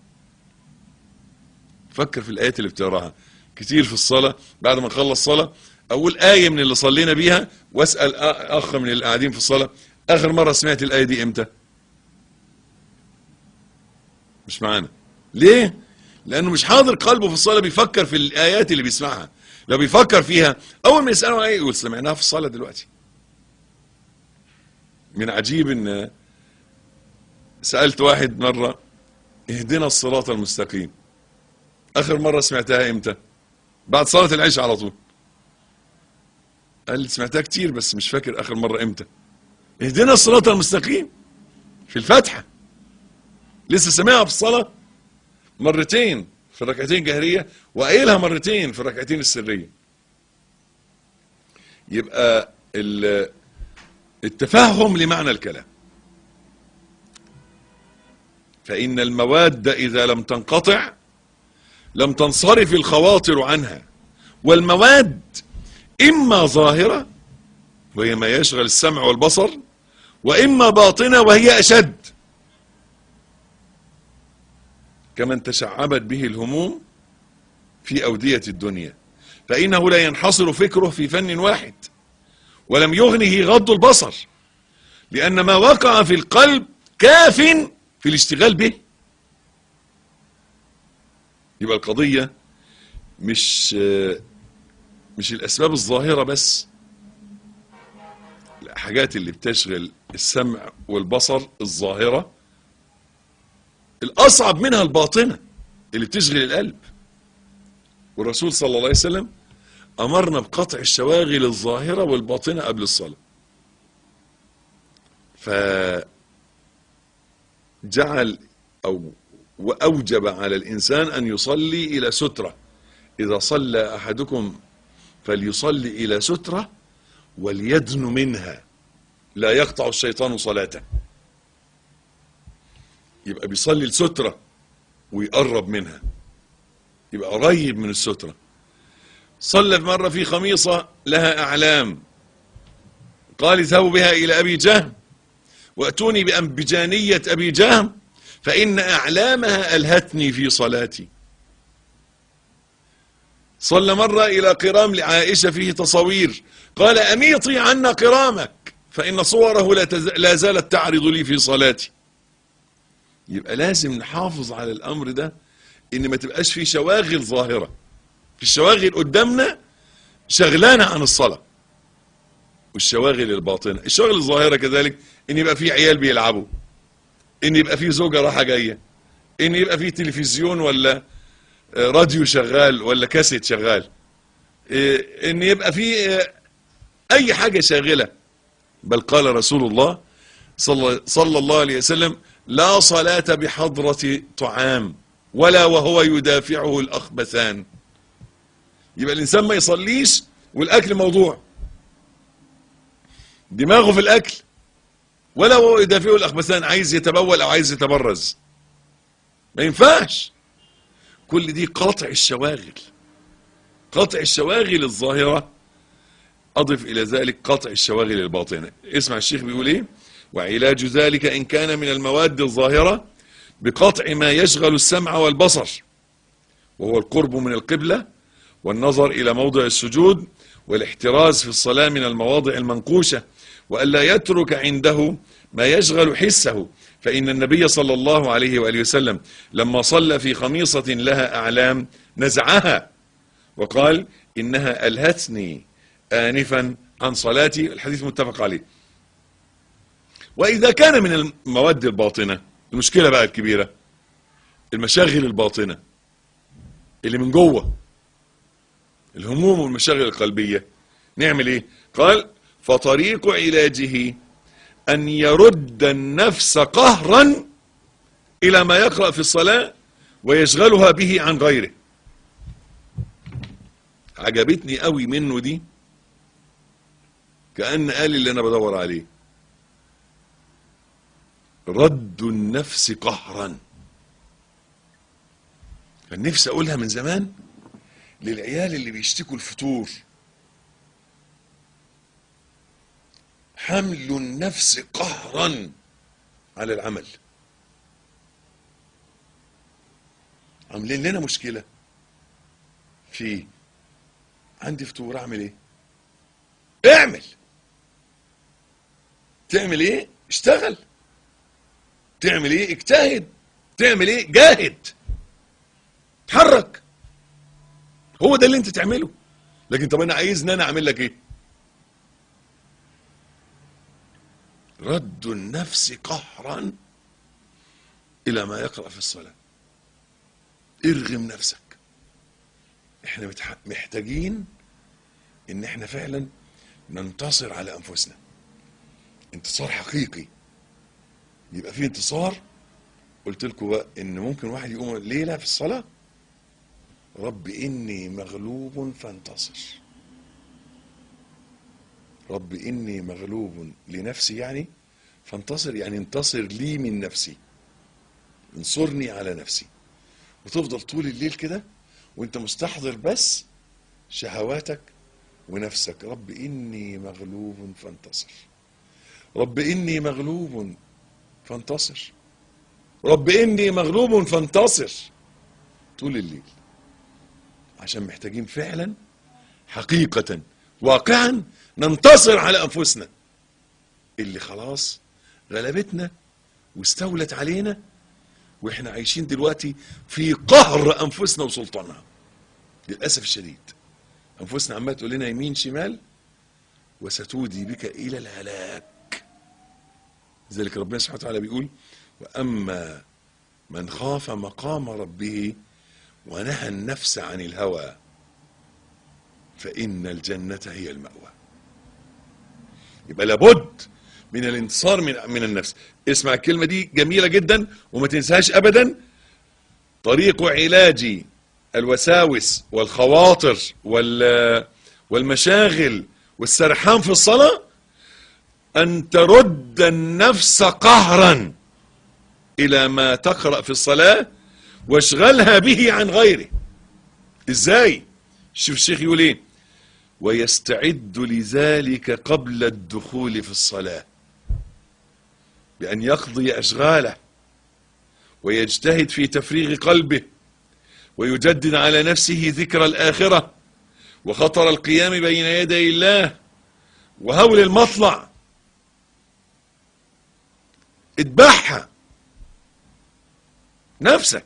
فكر في الآيات اللي بتقراها. كتير في الصلاة بعد ما نخلص صلاة أقول آية من اللي صلينا بيها وأسأل أخ من اللي قاعدين في الصلاة آخر مرة سمعت الآية دي إمتى؟ مش معانا. ليه؟ لأنه مش حاضر قلبه في الصلاة بيفكر في الآيات اللي بيسمعها. لو بيفكر فيها أول ما يسأله إية يقول سمعناها في الصلاة دلوقتي. من عجيب إن سألت واحد مرة اهدنا الصراط المستقيم. آخر مرة سمعتها إمتى؟ بعد صلاة العشاء على طول. قال لي سمعتها كتير بس مش فاكر آخر مرة إمتى. اهدنا الصراط المستقيم. في الفاتحة. لسه سامعها في الصلاة مرتين في الركعتين جهرية وقايلها مرتين في الركعتين السرية. يبقى ال- التفهم لمعنى الكلام. فإن المواد إذا لم تنقطع لم تنصرف الخواطر عنها. والمواد إما ظاهرة وهي ما يشغل السمع والبصر وإما باطنة وهي أشد. كمن تشعبت به الهموم في أودية الدنيا. فإنه لا ينحصر فكره في فن واحد. ولم يغنه غض البصر. لأن ما وقع في القلب كاف في الاشتغال به. يبقى القضية مش مش الأسباب الظاهرة بس. الحاجات اللي بتشغل السمع والبصر الظاهرة الأصعب منها الباطنة اللي بتشغل القلب. والرسول صلى الله عليه وسلم أمرنا بقطع الشواغل الظاهرة والباطنة قبل الصلاة. فجعل أو وأوجب على الإنسان أن يصلي إلى سترة. إذا صلى أحدكم فليصلي إلى سترة وليدن منها. لا يقطع الشيطان صلاته. يبقى بيصلي السترة ويقرب منها. يبقى قريب من السترة. صلى مرة في خميصة لها أعلام. قال اذهبوا بها إلى أبي جهم. وأتوني بأنبجانية أبي جهم. فإن أعلامها ألهتني في صلاتي. صلى مرة إلى قرام لعائشة فيه تصوير قال أميطي عنا قرامك فإن صوره لا, تز... لا زالت تعرض لي في صلاتي. يبقى لازم نحافظ على الأمر ده إن ما تبقاش في شواغل ظاهرة. في الشواغل قدامنا شغلانة عن الصلاة والشواغل الباطنة. الشواغل الظاهرة كذلك إن يبقى في عيال بيلعبوا. إن يبقى في زوجة راحة جاية. إن يبقى في تلفزيون ولا راديو شغال ولا كاسيت شغال. إن يبقى في أي حاجة شاغلة. بل قال رسول الله صلى, صلى الله عليه وسلم لا صلاة بحضرة طعام ولا وهو يدافعه الأخبثان. يبقى الإنسان ما يصليش والأكل موضوع. دماغه في الأكل. وهو يدافعه الأخبثان عايز يتبول أو عايز يتبرز. ما ينفعش. كل دي قطع الشواغل. قطع الشواغل الظاهرة. أضف إلى ذلك قطع الشواغل الباطنة. اسمع الشيخ بيقول إيه؟ وعلاج ذلك إن كان من المواد الظاهرة بقطع ما يشغل السمع والبصر. وهو القرب من القبلة والنظر إلى موضع السجود والاحتراز في الصلاة من المواضع المنقوشة. وألا يترك عنده ما يشغل حسه. فإن النبي صلى الله عليه وآله وسلم لما صلى في خميصة لها أعلام نزعها وقال إنها ألهتني آنفا عن صلاتي. الحديث متفق عليه. وإذا كان من المواد الباطنة المشكلة بقى الكبيرة المشاغل الباطنة اللي من جوه الهموم والمشاغل القلبية نعمل إيه؟ قال فطريق علاجه أن يرد النفس قهرا إلى ما يقرأ في الصلاة ويشغلها به عن غيره. عجبتني قوي منه دي كأن قال اللي أنا بدور عليه. رد النفس قهرا. كان نفسي أقولها من زمان للعيال اللي بيشتكوا الفتور حمل النفس قهرا على العمل. عاملين لنا مشكلة. في عندي فتور أعمل إيه؟ اعمل. تعمل إيه؟ اشتغل. تعمل إيه؟ اجتهد. تعمل إيه؟ جاهد. اتحرك. هو ده اللي أنت تعمله. لكن طب أنا عايزني أنا أعمل لك إيه؟ رد النفس قهرا إلى ما يقرأ في الصلاة. ارغم نفسك. إحنا محتاجين إن إحنا فعلا ننتصر على أنفسنا. انتصار حقيقي. يبقى في انتصار. قلت لكم بقى إن ممكن واحد يقوم ليلة في الصلاة. رب إني مغلوب فانتصر. رب إني مغلوب لنفسي يعني فانتصر يعني انتصر لي من نفسي. انصرني على نفسي. وتفضل طول الليل كده وانت مستحضر بس شهواتك ونفسك. رب إني مغلوب فانتصر. رب إني مغلوب فانتصر. رب إني مغلوب فانتصر. طول الليل. عشان محتاجين فعلا حقيقة واقعا ننتصر على أنفسنا. اللي خلاص غلبتنا واستولت علينا وإحنا عايشين دلوقتي في قهر أنفسنا وسلطانها. للأسف الشديد. أنفسنا عمالة تقول لنا يمين شمال وستودي بك إلى الهلاك. لذلك ربنا سبحانه وتعالى بيقول وأما من خاف مقام ربه ونهى النفس عن الهوى فإن الجنة هي المأوى. يبقى لابد من الانتصار من من النفس. اسمع الكلمة دي جميلة جدا وما تنساهاش ابدا. طريق علاج الوساوس والخواطر وال والمشاغل والسرحان في الصلاة أن ترد النفس قهرا إلى ما تقرأ في الصلاة واشغلها به عن غيره. إزاي؟ شوف الشيخ يقول إيه؟ ويستعد لذلك قبل الدخول في الصلاة بأن يقضي أشغاله ويجتهد في تفريغ قلبه ويجدد على نفسه ذكر الآخرة وخطر القيام بين يدي الله وهول المطلع. اذبحها نفسك.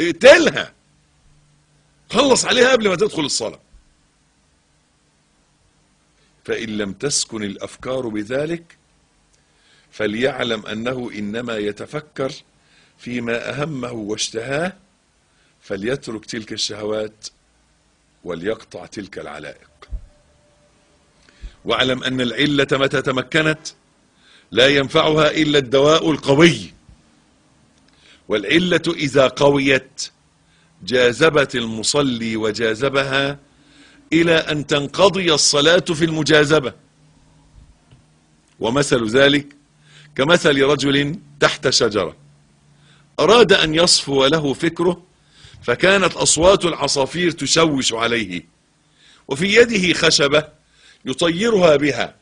اقتلها. خلص عليها قبل ما تدخل الصلاة. فإن لم تسكن الأفكار بذلك فليعلم أنه إنما يتفكر فيما أهمه واشتهاه فليترك تلك الشهوات وليقطع تلك العلائق. واعلم أن العلة متى تمكنت لا ينفعها إلا الدواء القوي. والعلة إذا قويت جاذبت المصلي وجاذبها إلى أن تنقضي الصلاة في المجاذبة ومثل ذلك كمثل رجل تحت شجرة. أراد أن يصفو له فكره فكانت أصوات العصافير تشوش عليه وفي يده خشبة يطيرها بها.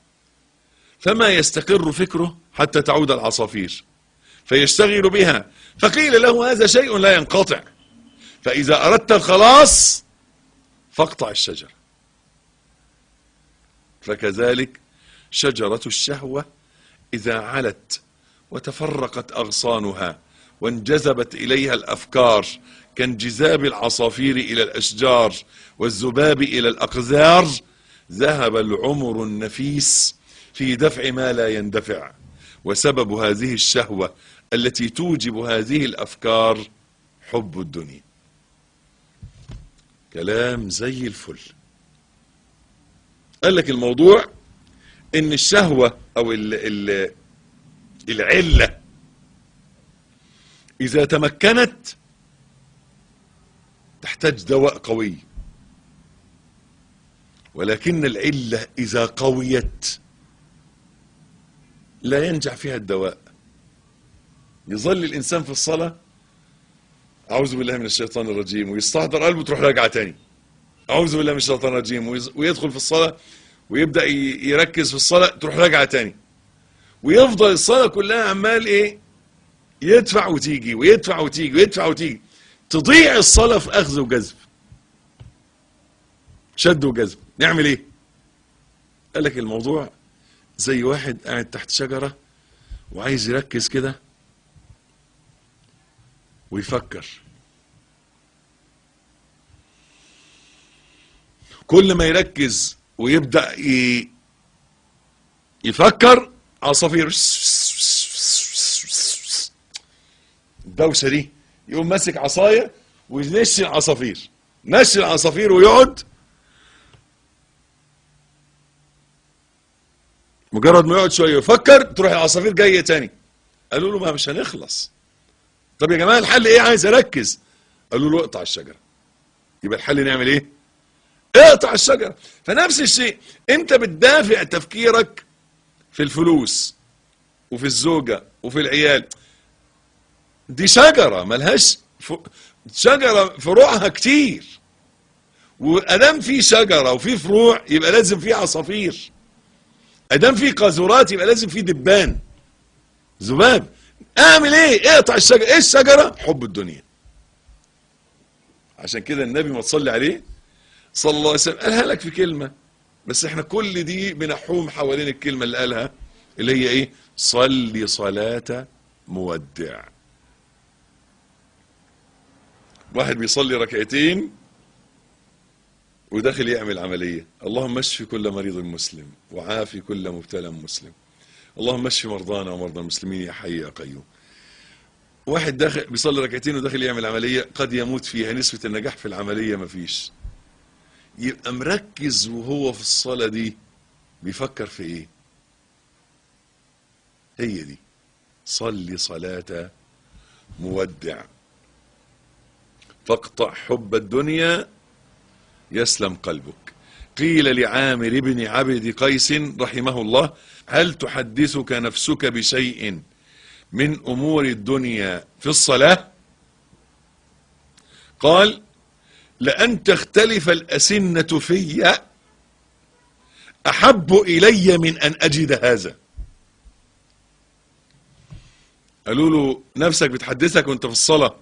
فما يستقر فكره حتى تعود العصافير فيشتغل بها. فقيل له هذا شيء لا ينقطع. فإذا أردت الخلاص فاقطع الشجرة فكذلك شجرة الشهوة إذا علت وتفرقت أغصانها وانجذبت إليها الأفكار كانجذاب العصافير إلى الأشجار والذباب إلى الأقذار ذهب العمر النفيس في دفع ما لا يندفع. وسبب هذه الشهوة التي توجب هذه الأفكار حب الدنيا. كلام زي الفل. قال لك الموضوع إن الشهوة أو ال ال العلة إذا تمكنت تحتاج دواء قوي. ولكن العلة إذا قويت لا ينجح فيها الدواء. يظل الإنسان في الصلاة أعوذ بالله من الشيطان الرجيم. ويستحضر قلبه تروح راجعة تاني. أعوذ بالله من الشيطان الرجيم. ويدخل في الصلاة ويبدأ يركز في الصلاة تروح راجعة تاني. ويفضل الصلاة كلها عمال إيه؟ يدفع وتيجي ويدفع وتيجي ويدفع وتيجي. تضيع الصلاة في أخذ وجذب. شد وجذب. نعمل إيه؟ قال لك الموضوع زي واحد قاعد تحت شجرة وعايز يركز كده. ويفكر. كل ما يركز ويبدأ. يفكر عصافير الدوشة دي. يقوم ماسك عصاية وينشي العصافير. نشي العصافير ويقعد مجرد ما يقعد شوية يفكر تروح العصافير جاية تاني. قالوا له ما مش هنخلص. طب يا جماعة الحل إيه؟ عايز أركز. قالوا له اقطع الشجرة. يبقى الحل نعمل إيه؟ اقطع الشجرة. فنفس الشيء أنت بتدافع تفكيرك في الفلوس وفي الزوجة وفي العيال. دي شجرة ملهاش ف... شجرة فروعها كتير. وأدام في شجرة وفي فروع يبقى لازم في عصافير. أدام في قاذورات يبقى لازم في دبان. ذباب. اعمل إيه؟ اقطع الشجرة إيه الشجرة؟ حب الدنيا. عشان كده النبي ما تصلي عليه صلى الله عليه وسلم. قالها لك في كلمة بس إحنا كل دي بنحوم حوالين الكلمة اللي قالها اللي هي إيه؟ صلي صلاة مودع. واحد بيصلي ركعتين وداخل يعمل عملية. اللهم اشف كل مريض مسلم وعافي كل مبتلى مسلم. اللهم اشف مرضانا ومرضى المسلمين يا حي يا قيوم. واحد داخل بيصلي ركعتين وداخل يعمل عملية قد يموت فيها نسبة النجاح في العملية مفيش يبقى مركز وهو في الصلاة دي بيفكر في إيه؟ هي دي. صلي صلاة مودع. فاقطع حب الدنيا يسلم قلبك. قيل لعامر بن عبد قيس رحمه الله هل تحدثك نفسك بشيء من أمور الدنيا في الصلاة؟ قال لأن تختلف الأسنة في أحب إلي من أن أجد هذا. قالوا له نفسك بتحدثك وأنت في الصلاة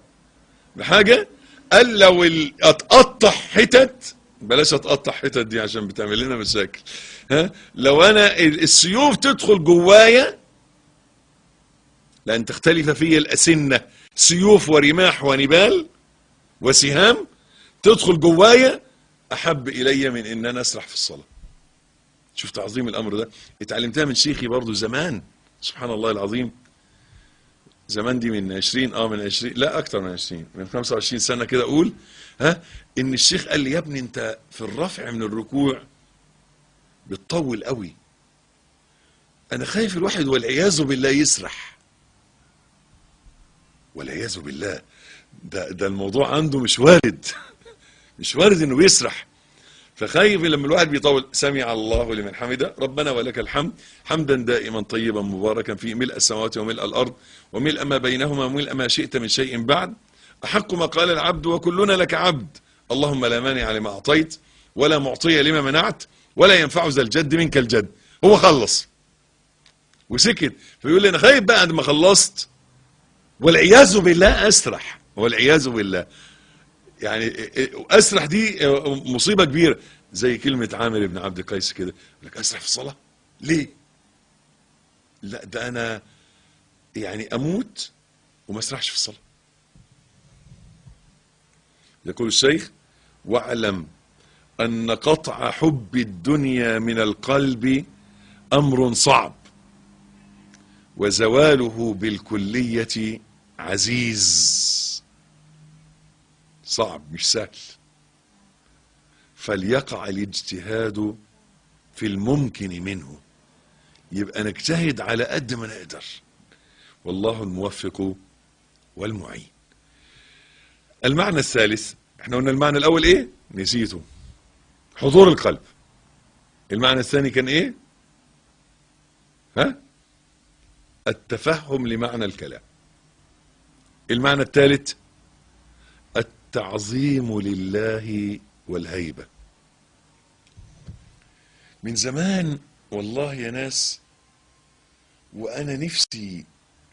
بحاجة؟ قال لو أتقطع حتت بلاش أتقطع حتت دي عشان بتعمل لنا مشاكل. ها؟ لو أنا ال- السيوف تدخل جوايا لأن تختلف في الأسنة سيوف ورماح ونبال وسهام تدخل جوايا أحب إلي من إن أنا أسرح في الصلاة. شوف تعظيم الأمر ده؟ اتعلمتها من شيخي برضو زمان. سبحان الله العظيم. زمان دي من 20 آه من 20 لا أكتر من 20 من 25 سنة كده أقول. ها؟ إن الشيخ قال لي يا ابني أنت في الرفع من الركوع بتطول قوي. أنا خايف الواحد والعياذ بالله يسرح. والعياذ بالله. ده ده الموضوع عنده مش وارد. مش وارد إنه يسرح. فخايف لما الواحد بيطول. سمع الله لمن حمده. ربنا ولك الحمد. حمدا دائما طيبا مباركا فيه ملء السماوات وملء الأرض وملء ما بينهما وملء ما شئت من شيء بعد. أحق ما قال العبد وكلنا لك عبد. اللهم لا مانع لما أعطيت ولا معطي لما منعت ولا ينفع ذا الجد منك الجد. هو خلص. وسكت. فيقول لي أنا خايف بعد ما خلصت. والعياذ بالله أسرح. والعياذ بالله. يعني أسرح دي مصيبة كبيرة. زي كلمة عامر بن عبد القيس كده. يقول لك أسرح في الصلاة. ليه؟ لا ده أنا يعني أموت وما أسرحش في الصلاة. يقول الشيخ واعلم أن قطع حب الدنيا من القلب أمر صعب وزواله بالكلية عزيز. صعب مش سهل. فليقع الاجتهاد في الممكن منه. يبقى نجتهد على قد ما نقدر. والله الموفق والمعين. المعنى الثالث إحنا قلنا المعنى الأول إيه؟ نسيته. حضور القلب. المعنى الثاني كان إيه؟ ها؟ التفهم لمعنى الكلام. المعنى الثالث التعظيم لله والهيبة. من زمان والله يا ناس وأنا نفسي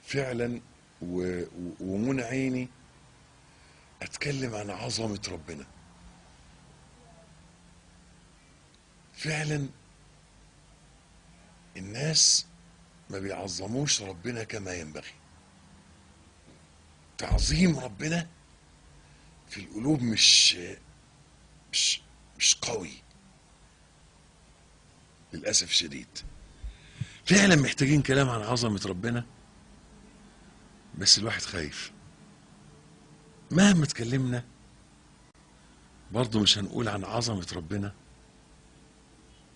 فعلا و- و- ومنى عيني أتكلم عن عظمة ربنا. فعلا الناس ما بيعظموش ربنا كما ينبغي. تعظيم ربنا في القلوب مش مش مش قوي. للأسف الشديد فعلا محتاجين كلام عن عظمة ربنا بس الواحد خايف. مهما اتكلمنا برضه مش هنقول عن عظمة ربنا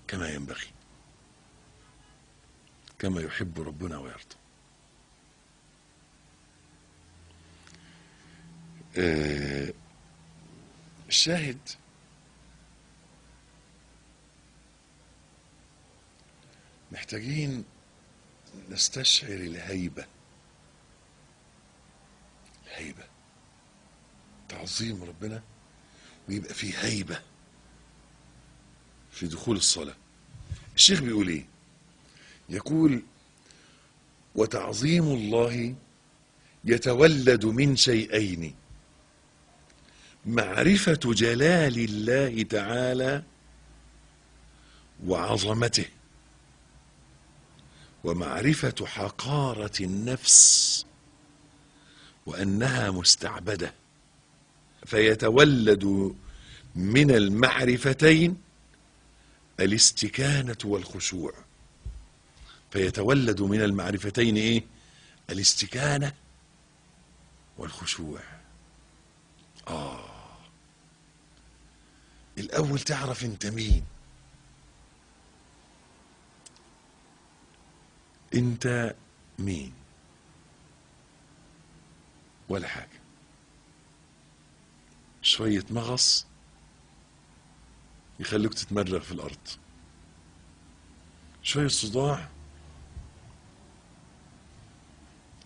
كما ينبغي كما يحب ربنا ويرضى. آه، الشاهد محتاجين نستشعر الهيبة الهيبة. تعظيم ربنا ويبقى في هيبة في دخول الصلاة. الشيخ بيقول إيه؟ يقول وتعظيم الله يتولد من شيئين معرفة جلال الله تعالى وعظمته ومعرفة حقارة النفس وأنها مستعبدة. فيتولد من المعرفتين الاستكانة والخشوع. فيتولد من المعرفتين إيه؟ الاستكانة والخشوع. آه. الأول تعرف أنت مين. أنت مين. ولا حاجة. شوية مغص يخلوك تتمرغ في الأرض. شوية صداع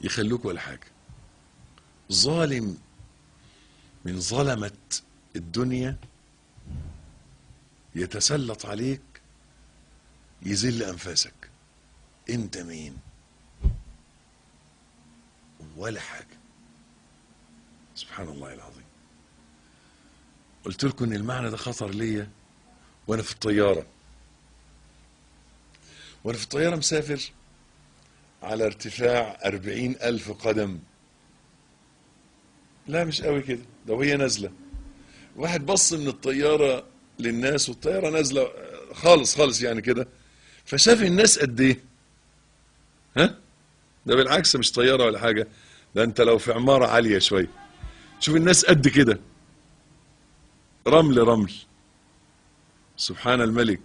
يخلوك ولا حاجة. ظالم من ظلمة الدنيا يتسلط عليك يذل أنفاسك. أنت مين؟ ولا حاجة. سبحان الله العظيم. قلت لكم إن المعنى ده خطر ليا وأنا في الطيارة. وأنا في الطيارة مسافر على ارتفاع أربعين ألف قدم. لا مش قوي كده. ده وهي نازلة. واحد بص من الطيارة للناس والطيارة نازلة خالص خالص يعني كده. فشاف الناس قد إيه؟ ها؟ ده بالعكس مش طيارة ولا حاجة. ده أنت لو في عمارة عالية شوية. شوف الناس قد كده. رمل رمل. سبحان الملك.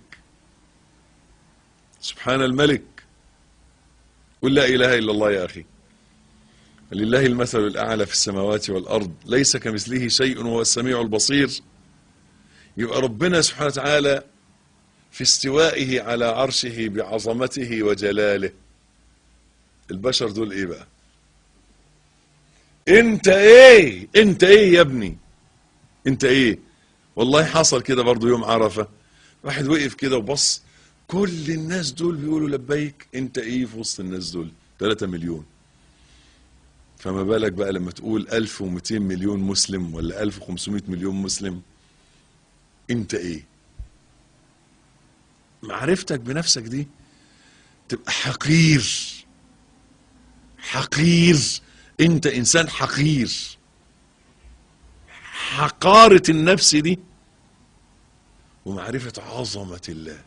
سبحان الملك. قل لا إله إلا الله يا أخي. لله المثل الأعلى في السماوات والأرض. ليس كمثله شيء وهو السميع البصير. يبقى ربنا سبحانه وتعالى في استوائه على عرشه بعظمته وجلاله. البشر دول إيه بقى؟ أنت إيه؟ أنت إيه يا ابني؟ أنت إيه؟ والله حصل كده برضو يوم عرفة. واحد وقف كده وبص كل الناس دول بيقولوا لبيك انت إيه في وسط الناس دول؟ 3 مليون. فما بالك بقى لما تقول 1200 مليون مسلم ولا 1500 مليون مسلم؟ انت إيه؟ معرفتك بنفسك دي تبقى حقير. حقير. انت انسان حقير. حقارة النفس دي ومعرفة عظمة الله.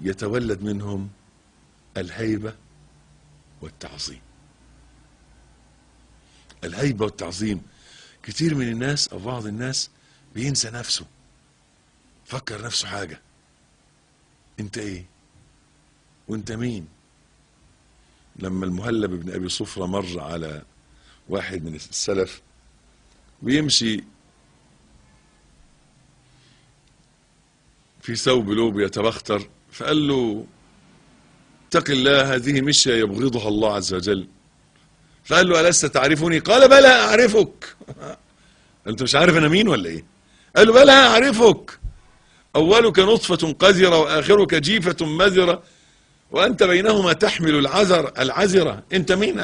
يتولد منهم الهيبة والتعظيم. الهيبة والتعظيم كتير من الناس أو بعض الناس بينسى نفسه فكر نفسه حاجة. أنت إيه؟ وأنت مين؟ لما المهلب بن أبي صفرة مر على واحد من السلف ويمشي في ثوب لوب يتبختر فقال له اتق الله هذه مشية يبغضها الله عز وجل. فقال له ألست تعرفني؟ قال بلى أعرفك. أنت مش عارف أنا مين ولا إيه؟ قال له بلى أعرفك. أولك نطفة قذرة وآخرك جيفة مذرة وأنت بينهما تحمل العذر العذرة. أنت مين؟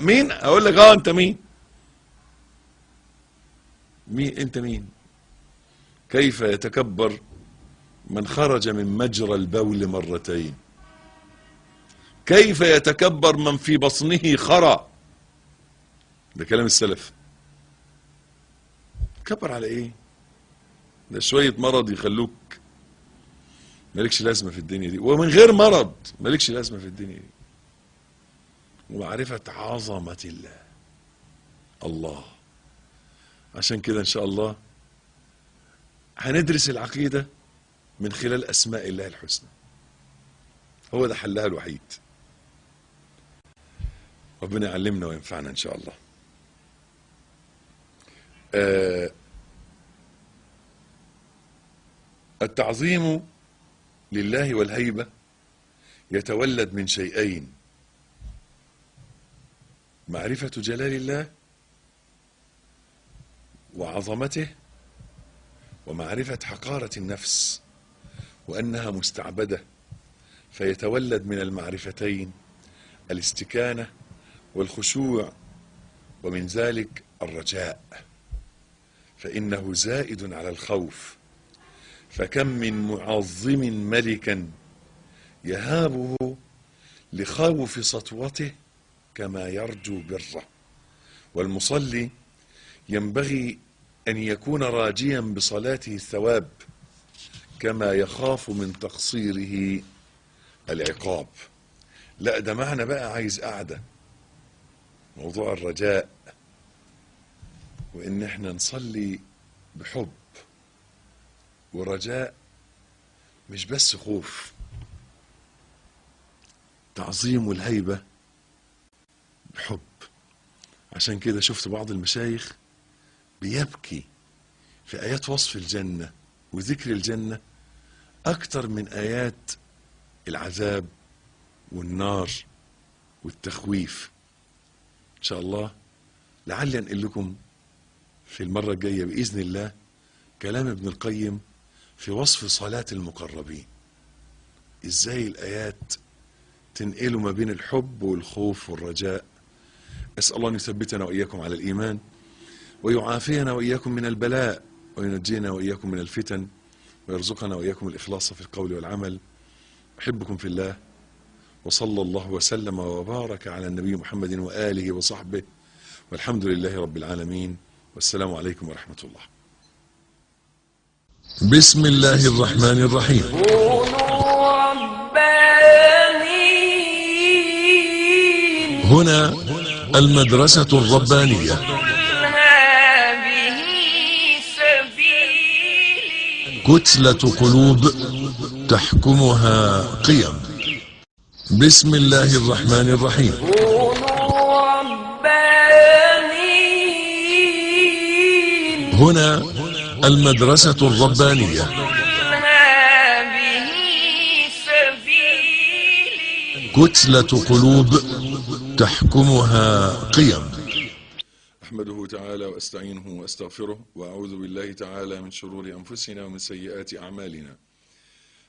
مين؟ أقول لك أه أنت مين؟ مين أنت مين؟ كيف يتكبر من خرج من مجرى البول مرتين؟ كيف يتكبر من في بطنه خرى؟ ده كلام السلف. كبر على إيه؟ ده شوية مرض يخلوك مالكش لازمة في الدنيا دي. ومن غير مرض مالكش لازمة في الدنيا دي. ومعرفة عظمة الله. الله. عشان كده إن شاء الله هندرس العقيدة من خلال أسماء الله الحسنى. هو ده حلها الوحيد. ربنا يعلمنا وينفعنا إن شاء الله. آه التعظيم لله والهيبة يتولد من شيئين. معرفة جلال الله وعظمته ومعرفة حقارة النفس وأنها مستعبدة فيتولد من المعرفتين الاستكانة والخشوع ومن ذلك الرجاء. فإنه زائد على الخوف فكم من معظم ملكا يهابه لخوف سطوته كما يرجو بره. والمصلي ينبغي أن يكون راجيا بصلاته الثواب كما يخاف من تقصيره العقاب. لا ده معنى بقى عايز قعدة. موضوع الرجاء وإن إحنا نصلي بحب. ورجاء مش بس خوف تعظيم والهيبة بحب. عشان كده شفت بعض المشايخ بيبكي في آيات وصف الجنة وذكر الجنة أكتر من آيات العذاب والنار والتخويف. إن شاء الله لعلي أنقل لكم في المرة الجاية بإذن الله كلام ابن القيم في وصف صلاة المقربين. إزاي الآيات تنقلوا ما بين الحب والخوف والرجاء؟ أسأل الله أن يثبتنا وإياكم على الإيمان. ويعافينا وإياكم من البلاء وينجينا وإياكم من الفتن ويرزقنا وإياكم الإخلاص في القول والعمل. أحبكم في الله وصلى الله وسلم وبارك على النبي محمد وآله وصحبه والحمد لله رب العالمين. والسلام عليكم ورحمة الله. بسم الله الرحمن الرحيم. هنا المدرسة الربانية. كتلة قلوب تحكمها قيم. بسم الله الرحمن الرحيم. هنا المدرسة الربانية. كتلة قلوب تحكمها قيم. تعالى وأستعينه وأستغفره وأعوذ بالله تعالى من شرور أنفسنا ومن سيئات أعمالنا.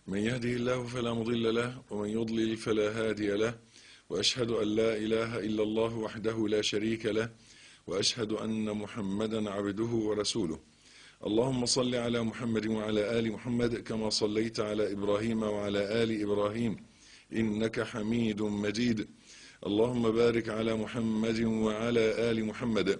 من يهده الله فلا مضل له ومن يضلل فلا هادي له وأشهد أن لا إله إلا الله وحده لا شريك له وأشهد أن محمدا عبده ورسوله. اللهم صل على محمد وعلى آل محمد كما صليت على إبراهيم وعلى آل إبراهيم. إنك حميد مجيد. اللهم بارك على محمد وعلى آل محمد.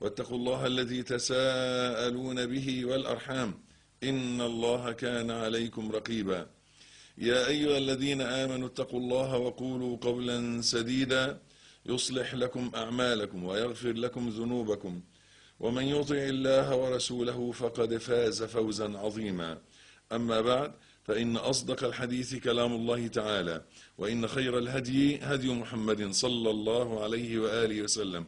واتقوا الله الذي تساءلون به والأرحام إن الله كان عليكم رقيبا. يا أيها الذين آمنوا اتقوا الله وقولوا قولا سديدا يصلح لكم أعمالكم ويغفر لكم ذنوبكم. ومن يطع الله ورسوله فقد فاز فوزا عظيما. أما بعد فإن أصدق الحديث كلام الله تعالى وإن خير الهدي هدي محمد صلى الله عليه وآله وسلم.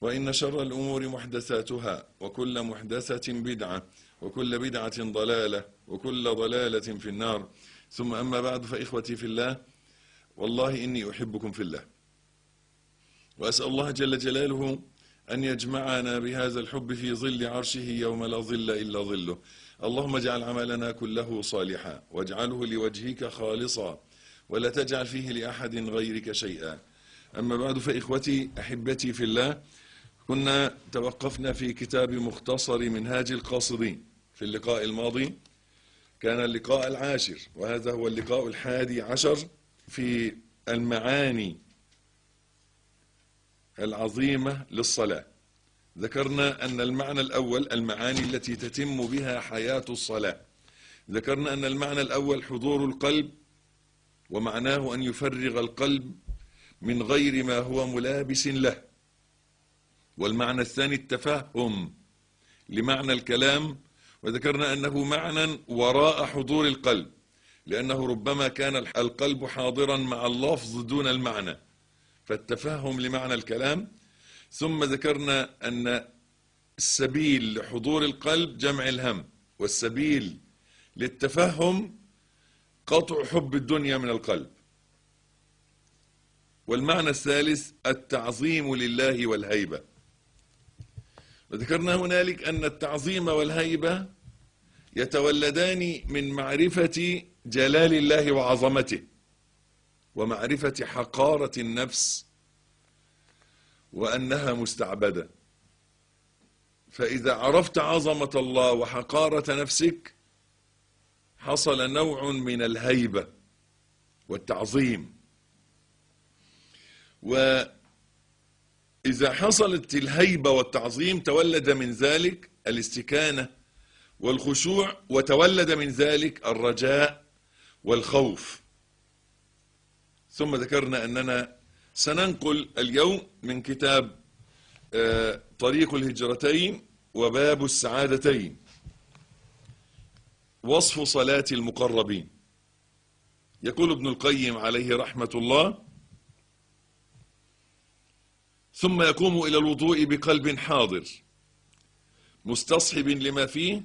وإن شر الأمور محدثاتها وكل محدثة بدعة وكل بدعة ضلالة وكل ضلالة في النار. ثم أما بعد فإخوتي في الله والله إني أحبكم في الله. وأسأل الله جل جلاله أن يجمعنا بهذا الحب في ظل عرشه يوم لا ظل إلا ظله. اللهم اجعل عملنا كله صالحا واجعله لوجهك خالصا ولا تجعل فيه لأحد غيرك شيئا. أما بعد فإخوتي أحبتي في الله كنا توقفنا في كتاب مختصر منهاج القاصدين في اللقاء الماضي. كان اللقاء العاشر وهذا هو اللقاء الحادي عشر في المعاني العظيمة للصلاة. ذكرنا أن المعنى الأول المعاني التي تتم بها حياة الصلاة. ذكرنا أن المعنى الأول حضور القلب ومعناه أن يفرغ القلب من غير ما هو ملابس له. والمعنى الثاني التفهم لمعنى الكلام. وذكرنا أنه معنى وراء حضور القلب لأنه ربما كان القلب حاضرا مع اللفظ دون المعنى فالتفهم لمعنى الكلام. ثم ذكرنا أن السبيل لحضور القلب جمع الهم والسبيل للتفهم قطع حب الدنيا من القلب. والمعنى الثالث التعظيم لله والهيبة. وذكرنا هنالك أن التعظيم والهيبة يتولدان من معرفة جلال الله وعظمته ومعرفة حقارة النفس وأنها مستعبدة. فإذا عرفت عظمة الله وحقارة نفسك حصل نوع من الهيبة والتعظيم. وإذا حصلت الهيبة والتعظيم تولد من ذلك الاستكانة والخشوع وتولد من ذلك الرجاء والخوف. ثم ذكرنا أننا سننقل اليوم من كتاب آه، طريق الهجرتين وباب السعادتين. وصف صلاة المقربين. يقول ابن القيم عليه رحمة الله ثم يقوم إلى الوضوء بقلب حاضر مستصحب لما فيه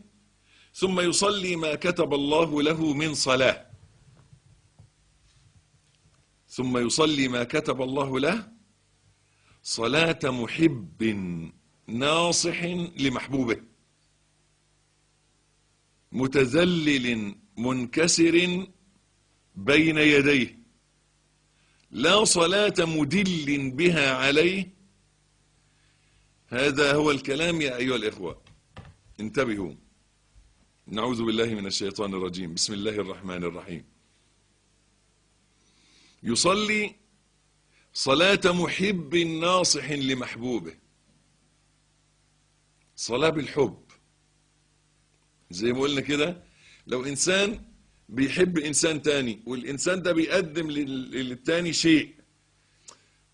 ثم يصلي ما كتب الله له من صلاة. ثم يصلي ما كتب الله له صلاة محب ناصح لمحبوبه. متذلل منكسر بين يديه. لا صلاة مدل بها عليه هذا هو الكلام يا أيها الإخوة. انتبهوا. نعوذ بالله من الشيطان الرجيم. بسم الله الرحمن الرحيم. يصلي صلاة محب ناصح لمحبوبه. صلاة بالحب. زي ما قلنا كده لو إنسان بيحب إنسان تاني والإنسان ده بيقدم لل- للتاني شيء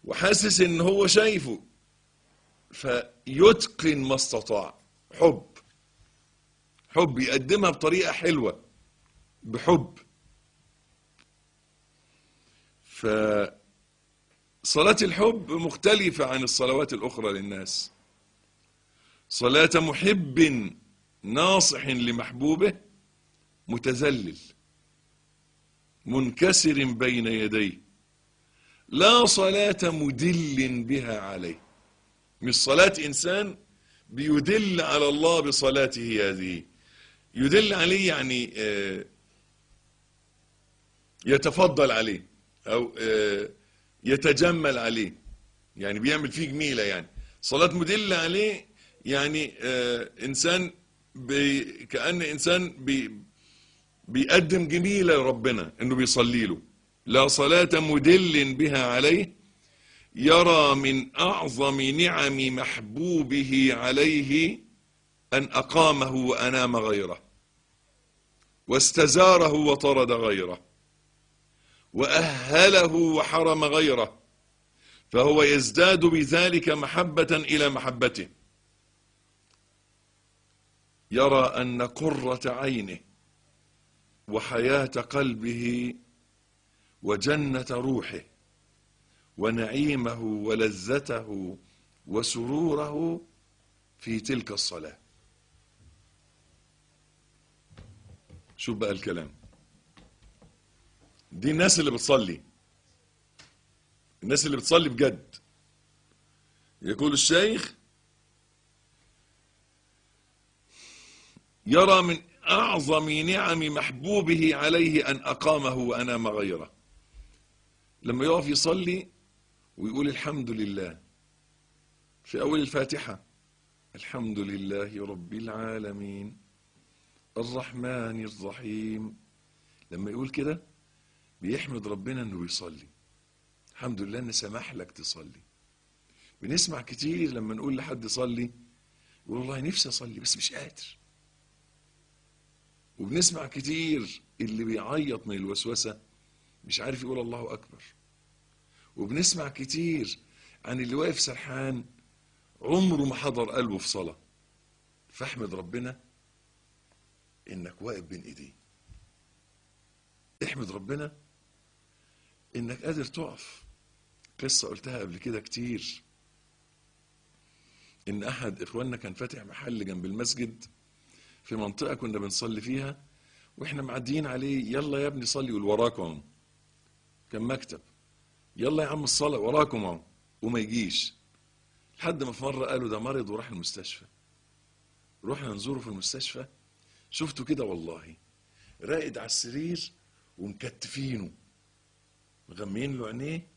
وحاسس إن هو شايفه فيتقن ما استطاع. حب. حب يقدمها بطريقة حلوة. بحب. فصلاة الحب مختلفة عن الصلوات الأخرى للناس. صلاة محب ناصح لمحبوبه متذلل. منكسر بين يديه. لا صلاة مدل بها عليه. مش صلاة إنسان بيدل على الله بصلاته هذه. يدل عليه يعني آه، يتفضل عليه أو آه، يتجمل عليه. يعني بيعمل فيه جميلة يعني. صلاة مدل عليه يعني آه، إنسان بي كأن إنسان بي بيقدم جميلة لربنا إنه بيصلي له. لا صلاة مدل بها عليه يرى من أعظم نعم محبوبه عليه أن أقامه وأنام غيره واستزاره وطرد غيره وأهله وحرم غيره فهو يزداد بذلك محبة إلى محبته. يرى أن قرة عينه وحياة قلبه وجنة روحه ونعيمه ولذته وسروره في تلك الصلاة. شوف بقى الكلام. دي الناس اللي بتصلي. الناس اللي بتصلي بجد. يقول الشيخ يرى من أعظم نعم محبوبه عليه أن أقامه وأنام غيره. لما يقف يصلي ويقول الحمد لله. في أول الفاتحة. الحمد لله رب العالمين. الرحمن الرحيم. لما يقول كده بيحمد ربنا إنه بيصلي. الحمد لله ان سمح لك تصلي. بنسمع كتير لما نقول لحد صلي يقول والله نفسي أصلي بس مش قادر. وبنسمع كتير اللي بيعيط من الوسوسة مش عارف يقول الله أكبر. وبنسمع كتير عن اللي واقف سرحان عمره ما حضر قلبه في صلاة. فاحمد ربنا إنك واقف بين إيديه. احمد ربنا إنك قادر تقف. قصة قلتها قبل كده كتير. إن أحد إخواننا كان فاتح محل جنب المسجد في منطقة كنا بنصلي فيها وإحنا معديين عليه يلا يا ابني صلي يقول وراكم اهو كان مكتب. يلا يا عم الصلاة وراكم أهو. وما يجيش. لحد ما في مرة قالوا ده مرض وراح المستشفى. رحنا نزوره في المستشفى. شفته كده والله. راقد على السرير ومكتفينه. مغميين له عينيه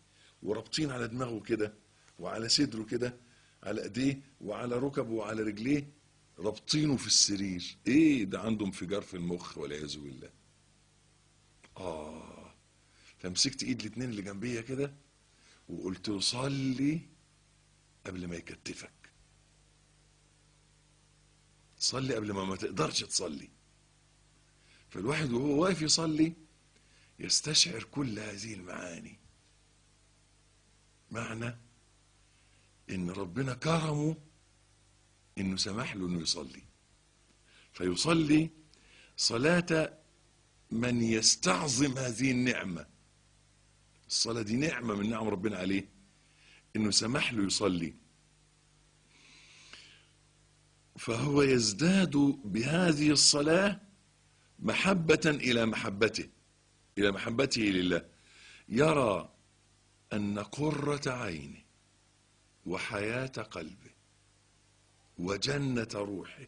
ورابطين على دماغه كده وعلى صدره كده على إيديه وعلى ركبه وعلى رجليه رابطينه في السرير. إيه ده عنده انفجار في المخ والعياذ بالله. آه. فمسكت إيد الاتنين اللي جنبيا كده وقلت له صلي قبل ما يكتفك. صلي قبل ما ما تقدرش تصلي. فالواحد وهو واقف يصلي يستشعر كل هذه المعاني. معنى إن ربنا كرمه إنه سمح له إنه يصلي. فيصلي صلاة من يستعظم هذه النعمة. الصلاة دي نعمة من نعم ربنا عليه إنه سمح له يصلي. فهو يزداد بهذه الصلاة محبة إلى محبته إلى محبته لله. يرى أن قرة عينه وحياة قلبه وجنة روحه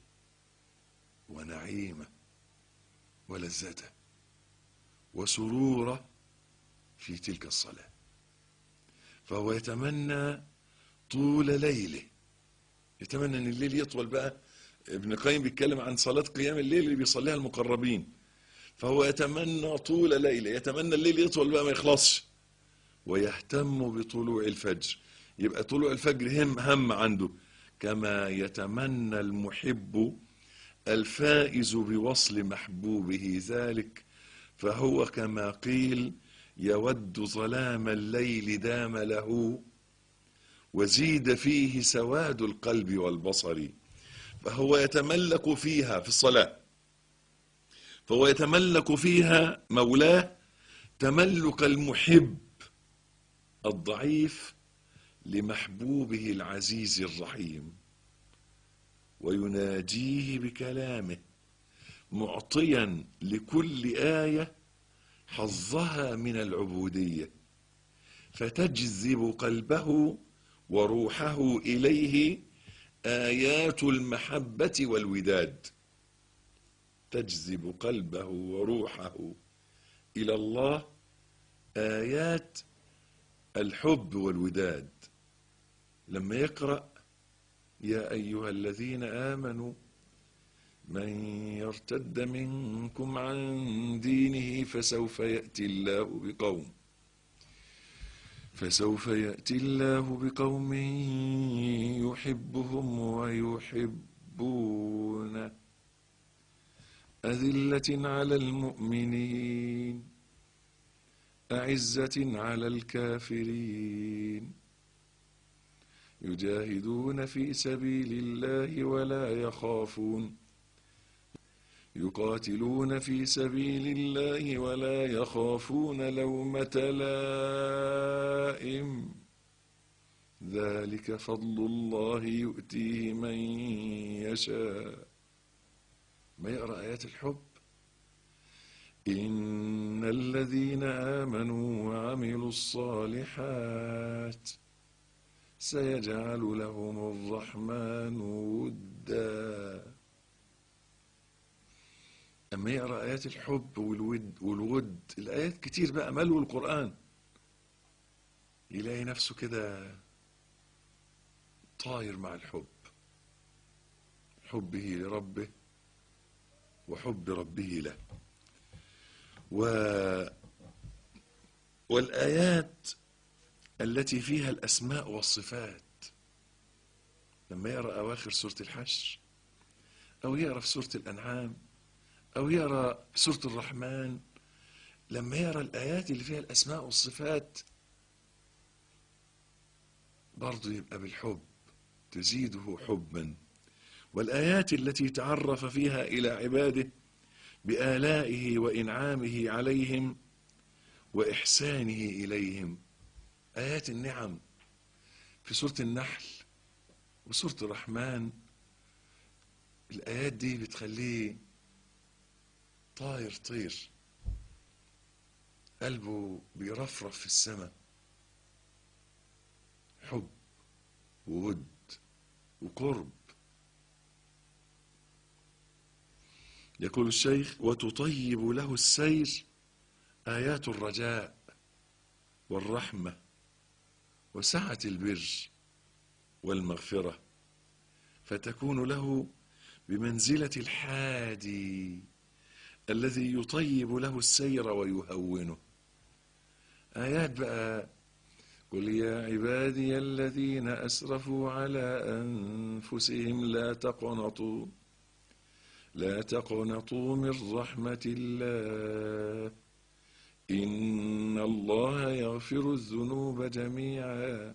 ونعيمه ولذته وسروره في تلك الصلاة. فهو يتمنى طول ليله. يتمنى إن الليل يطول بقى. ابن القيم بيتكلم عن صلاة قيام الليل اللي بيصليها المقربين. فهو يتمنى طول ليله. يتمنى الليل يطول بقى ما يخلصش. ويهتم بطلوع الفجر. يبقى طلوع الفجر هم هم عنده. كما يتمنى المحب الفائز بوصل محبوبه ذلك. فهو كما قيل يود ظلام الليل دام له وزيد فيه سواد القلب والبصر فهو يتملك فيها في الصلاة فهو يتملك فيها مولاه تملك المحب الضعيف لمحبوبه العزيز الرحيم ويناجيه بكلامه معطيا لكل آية حظها من العبودية فتجذب قلبه وروحه إليه آيات المحبة والوداد. تجذب قلبه وروحه إلى الله آيات الحب والوداد. لما يقرأ يا أيها الذين آمنوا من يرتد منكم عن دينه فسوف يأتي الله بقوم فسوف يأتي الله بقوم يحبهم ويحبونه أذلة على المؤمنين أعزة على الكافرين. يجاهدون في سبيل الله ولا يخافون. يقاتلون في سبيل الله ولا يخافون لومة لائم. ذلك فضل الله يؤتيه من يشاء. ما يقرأ آيات الحب؟ إن الذين آمنوا وعملوا الصالحات سيجعل لهم الرحمن ودا. أما يقرأ آيات الحب والود والود. الآيات كتير بقى ملوا القرآن يلاقي نفسه كده طاير مع الحب. حبه لربه وحب ربه له. و والآيات التي فيها الأسماء والصفات. لما يقرأ أواخر سورة الحشر أو يقرأ في سورة الأنعام أو في سورة الرحمن لما يقرأ الآيات اللي فيها الأسماء والصفات برضه يبقى بالحب تزيده حبا. والآيات التي تعرف فيها إلى عباده بآلائه وإنعامه عليهم وإحسانه إليهم. آيات النعم في سورة النحل وسورة الرحمن الآيات دي بتخليه طاير طير. قلبه بيرفرف في السماء. حب وود وقرب. يقول الشيخ وتطيب له السير آيات الرجاء والرحمة وسعة البر والمغفرة فتكون له بمنزلة الحادي الذي يطيب له السير ويهونه. آيات بقى. قل يا عبادي الذين أسرفوا على أنفسهم لا تقنطوا لا تقنطوا من رحمة الله. إن الله يغفر الذنوب جميعا.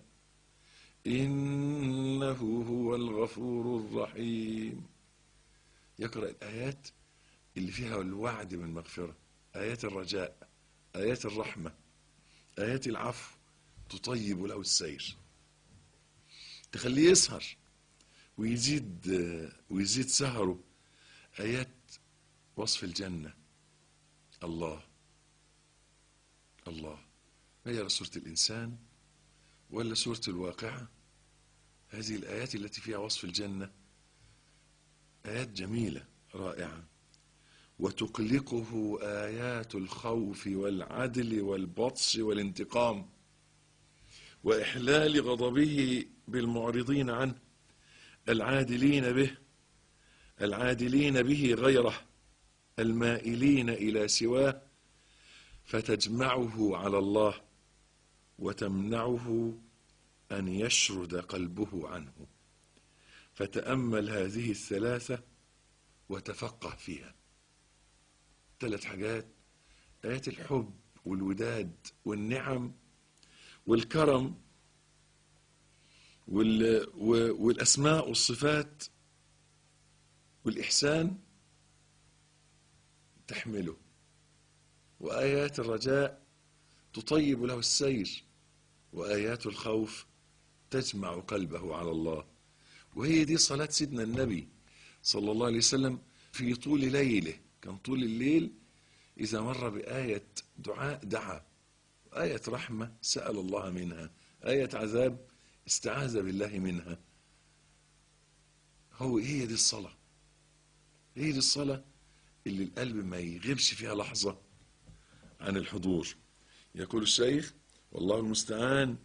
إنه هو الغفور الرحيم. يقرأ الآيات اللي فيها الوعد بالمغفرة آيات الرجاء آيات الرحمة آيات العفو تطيب له السير. تخليه يسهر ويزيد ويزيد سهره. آيات وصف الجنة. الله الله. ما هي سورة الإنسان ولا سورة الواقعة هذه الآيات التي فيها وصف الجنة. آيات جميلة رائعة. وتقلقه آيات الخوف والعدل والبطش والانتقام وإحلال غضبه بالمعرضين عنه العادلين به العادلين به غيره المائلين إلى سواه فتجمعه على الله وتمنعه أن يشرد قلبه عنه. فتأمل هذه الثلاثة وتفقه فيها. ثلاث حاجات. آيات الحب والوداد والنعم والكرم والأسماء والصفات والإحسان تحمله. وآيات الرجاء تطيب له السير. وآيات الخوف تجمع قلبه على الله. وهي دي صلاة سيدنا النبي صلى الله عليه وسلم في طول ليله. كان طول الليل إذا مر بآية دعاء دعا. آية رحمة سأل الله منها. آية عذاب استعاذ بالله منها. هو هي دي الصلاة. هي دي الصلاة اللي القلب ما يغيبش فيها لحظة عن الحضور. يقول الشيخ والله المستعان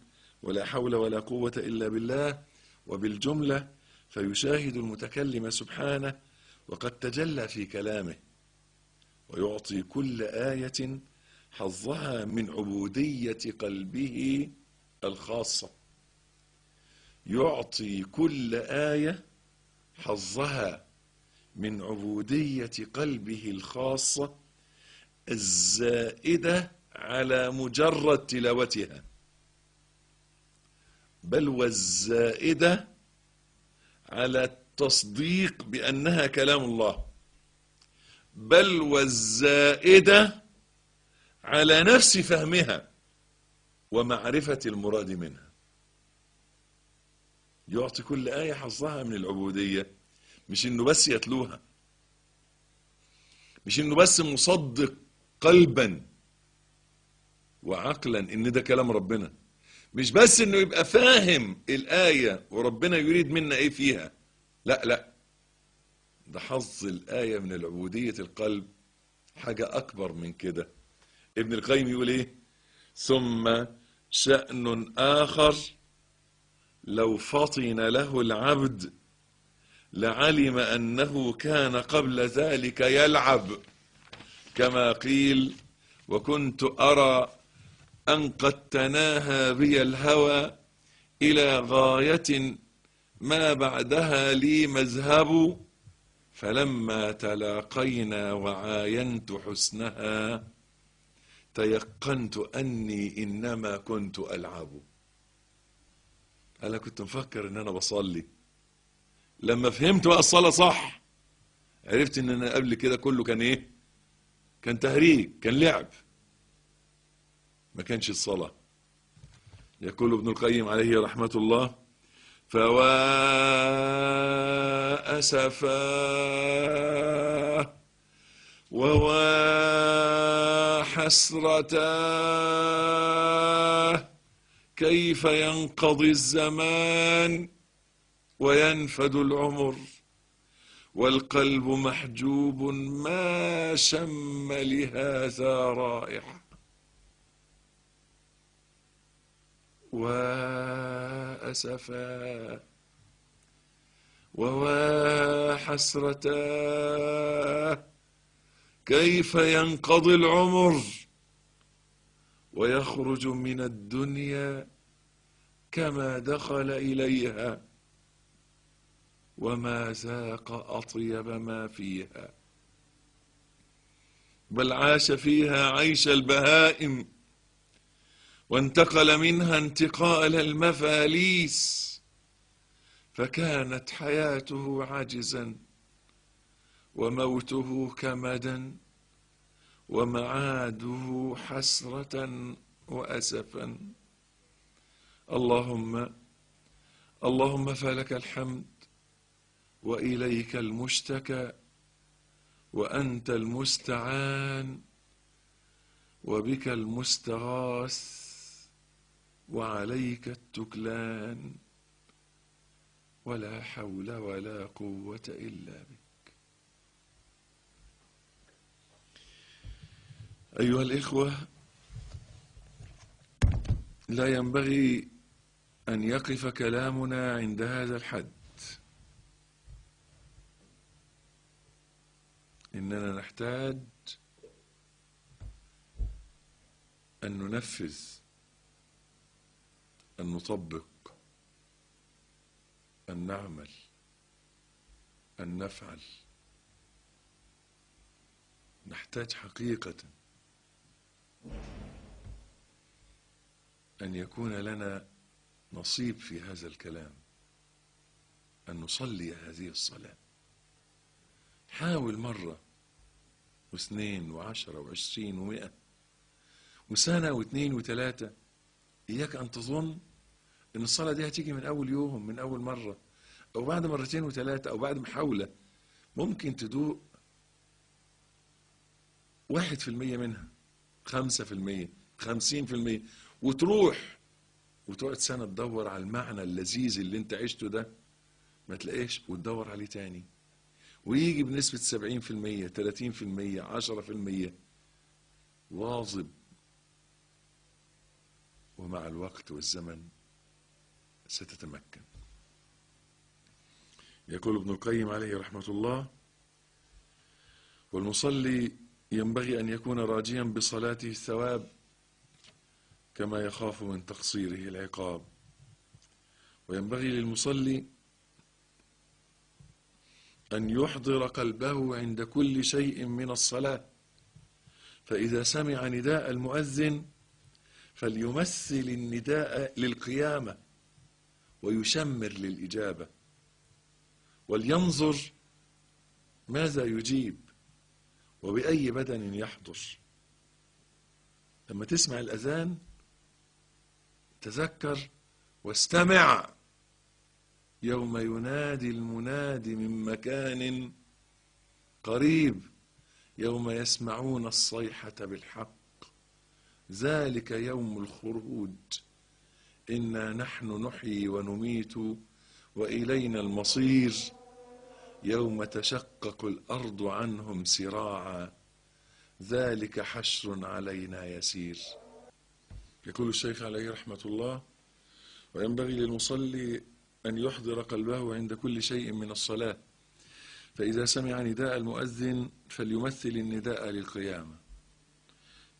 ولا حول ولا قوة إلا بالله وبالجملة فيشاهد المتكلم سبحانه وقد تجلى في كلامه. ويعطي كل آية حظها من عبودية قلبه الخاصة. يعطي كل آية حظها من عبودية قلبه الخاصة الزائدة على مجرد تلاوتها. بل والزائدة على التصديق بأنها كلام الله. بل والزائدة على نفس فهمها ومعرفة المراد منها. يعطي كل آية حظها من العبودية مش إنه بس يتلوها. مش إنه بس مصدق قلبا وعقلا إن ده كلام ربنا. مش بس إنه يبقى فاهم الآية وربنا يريد منا إيه فيها. لا لا. ده حظ الآية من العبودية القلب حاجة أكبر من كده. ابن القيم يقول إيه؟ ثم شأن آخر لو فطن له العبد لعلم أنه كان قبل ذلك يلعب. كما قيل وكنت أرى أن قد تناهى بي الهوى إلى غاية ما بعدها لي مذهب فلما تلاقينا وعاينت حسنها تيقنت أني إنما كنت ألعب. أنا كنت مفكر إن أنا بصلي. لما فهمت بقى الصلاة صح عرفت إن أنا قبل كده كله كان إيه؟ كان تهريج كان لعب. ما كانش الصلاة. يقول ابن القيم عليه رحمة الله فوا أسفا ووا حسرتا كيف ينقضي الزمان وينفد العمر؟ والقلب محجوب ما شم لهذا رائحة وأسفا ووا حسرتا. كيف ينقضي العمر ويخرج من الدنيا كما دخل إليها وما ذاق أطيب ما فيها. بل عاش فيها عيش البهائم وانتقل منها انتقال المفاليس فكانت حياته عجزا وموته كمدا ومعاده حسرة وأسفا. اللهم اللهم فلك الحمد وإليك المشتكى وأنت المستعان وبك المستغاث. وعليك التكلان. ولا حول ولا قوة إلا بك. أيها الإخوة لا ينبغي أن يقف كلامنا عند هذا الحد. إننا نحتاج أن ننفذ أن نطبق أن نعمل أن نفعل. نحتاج حقيقة أن يكون لنا نصيب في هذا الكلام أن نصلي هذه الصلاة. حاول مرة واثنين وعشرة وعشرين ومئة وسنة واثنين وثلاثة إياك أن تظن إن الصلاة دي هتيجي من أول يوم من أول مرة أو بعد مرتين وثلاثة أو بعد محاولة ممكن تدوق واحد في المية منها خمسة في المية خمسين في المية وتروح وتقعد سنة تدور على المعنى اللذيذ اللي أنت عشته ده ما تلاقيش وتدور عليه تاني. ويجي بنسبة سبعين في المية تلاتين في المية عشرة في المية. واظب ومع الوقت والزمن ستتمكن. يقول ابن القيم عليه رحمة الله والمصلي ينبغي أن يكون راجيا بصلاته الثواب كما يخاف من تقصيره العقاب. وينبغي للمصلي أن يحضر قلبه عند كل شيء من الصلاة. فإذا سمع نداء المؤذن فليمثل النداء للقيامة ويشمر للإجابة ولينظر ماذا يجيب وبأي بدن يحضر. لما تسمع الأذان تذكر واستمع يوم ينادي المنادي من مكان قريب يوم يسمعون الصيحة بالحق. ذلك يوم الخروج. إنا نحن نحيي ونميت وإلينا المصير. يوم تشقق الأرض عنهم سراعا. ذلك حشر علينا يسير. يقول الشيخ عليه رحمة الله وينبغي للمصلي أن يحضر قلبه عند كل شيء من الصلاة فإذا سمع نداء المؤذن فليمثل النداء للقيامة.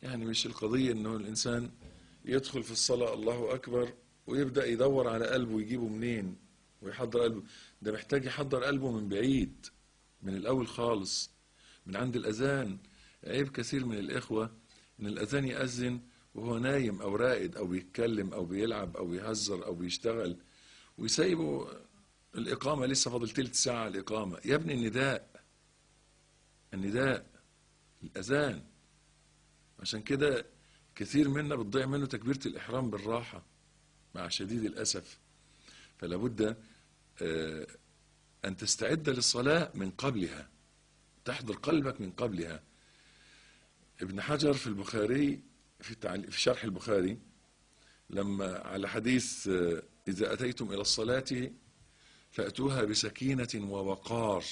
يعني مش القضية أنه الإنسان يدخل في الصلاة الله أكبر ويبدأ يدور على قلبه يجيبه منين ويحضر قلبه. ده محتاج يحضر قلبه من بعيد من الأول خالص من عند الأذان. عيب كثير من الإخوة إن الأذان يأذن وهو نايم أو رائد أو بيتكلم أو بيلعب أو بيهزر أو بيشتغل ويسيبوا الإقامة لسه فاضل تلت ساعة الإقامة. يا ابني النداء النداء الأذان. عشان كده كثير منا بتضيع منه تكبيرة الإحرام بالراحة مع شديد الأسف فلا بد آه، أن تستعد للصلاة من قبلها تحضر قلبك من قبلها ابن حجر في البخاري في. في شرح البخاري لما على حديث آه، إذا أتيتم إلى الصلاة فأتوها بسكينة ووقار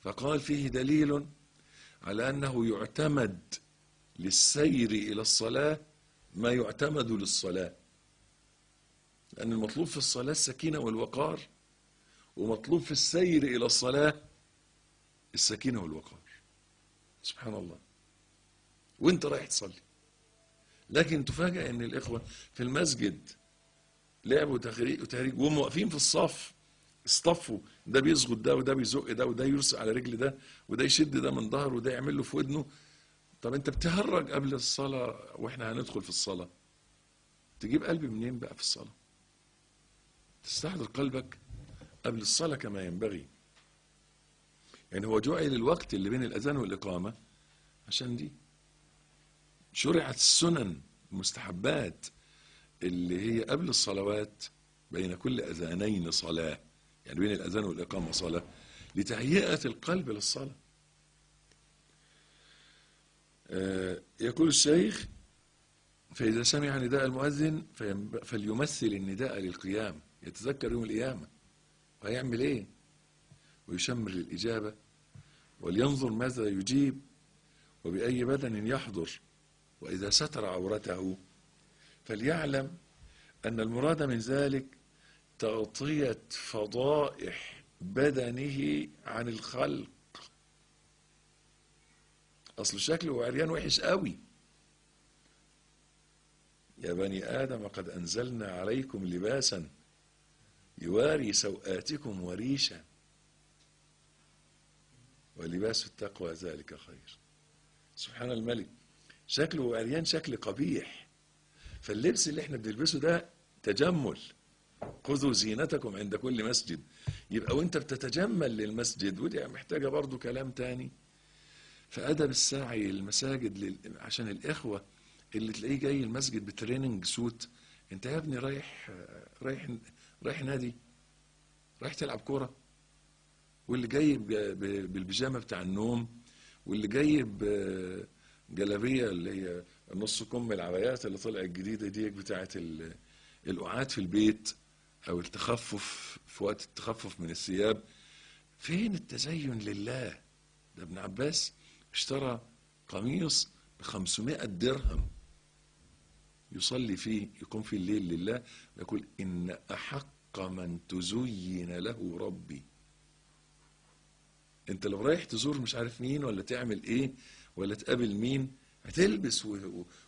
فقال فيه دليل على أنه يعتمد للسير إلى الصلاة ما يعتمد للصلاة. لأن المطلوب في الصلاة السكينة والوقار ومطلوب في السير إلى الصلاة السكينة والوقار. سبحان الله. وأنت رايح تصلي. لكن تفاجأ إن الإخوة في المسجد لعبوا تخريج وتهريج وهم واقفين في الصف اصطفوا. ده بيزغد ده وده بيزق ده وده يرسل على رجل ده وده يشد ده من ظهره وده يعمل له في ودنه. طب انت بتهرج قبل الصلاة وإحنا هندخل في الصلاة. تجيب قلبي منين بقى في الصلاة؟ تستحضر قلبك قبل الصلاة كما ينبغي. يعني هو جعل الوقت اللي بين الأذان والإقامة عشان دي. شرعت السنن المستحبات اللي هي قبل الصلوات بين كل أذانين صلاة. يعني بين الأذان والإقامة صلاة. لتهيئة القلب للصلاة. يقول الشيخ فإذا سمع نداء المؤذن فليمثل النداء للقيام يتذكر يوم القيامة وهيعمل إيه؟ ويشمر للإجابة ولينظر ماذا يجيب وبأي بدن يحضر وإذا ستر عورته فليعلم أن المراد من ذلك تغطية فضائح بدنه عن الخلق. أصل شكله عريان وحش قوي. يا بني آدم قد أنزلنا عليكم لباسا يواري سوآتكم وريشا. ولباس التقوى ذلك خير. سبحان الملك. شكله عريان شكل قبيح. فاللبس اللي إحنا بنلبسه ده تجمل. خذوا زينتكم عند كل مسجد. يبقى وأنت بتتجمل للمسجد ودي محتاجة برضو كلام تاني. فأدب السعي للمساجد لل... عشان الإخوة اللي تلاقيه جاي المسجد بتريننج سوت أنت يا ابني رايح رايح رايح نادي؟ رايح تلعب كورة؟ واللي جاي ب- ب- بالبيجامة بتاع النوم واللي جاي بجلابية اللي هي نص كم العبايات اللي طلعت الجديدة دي بتاعت ال- القعاد في البيت أو التخفف في وقت التخفف من الثياب. فين التزين لله؟ ده ابن عباس اشترى قميص ب 500 درهم. يصلي فيه يقوم فيه الليل لله ويقول إن أحق من تزين له ربي. أنت لو رايح تزور مش عارف مين ولا تعمل إيه ولا تقابل مين هتلبس.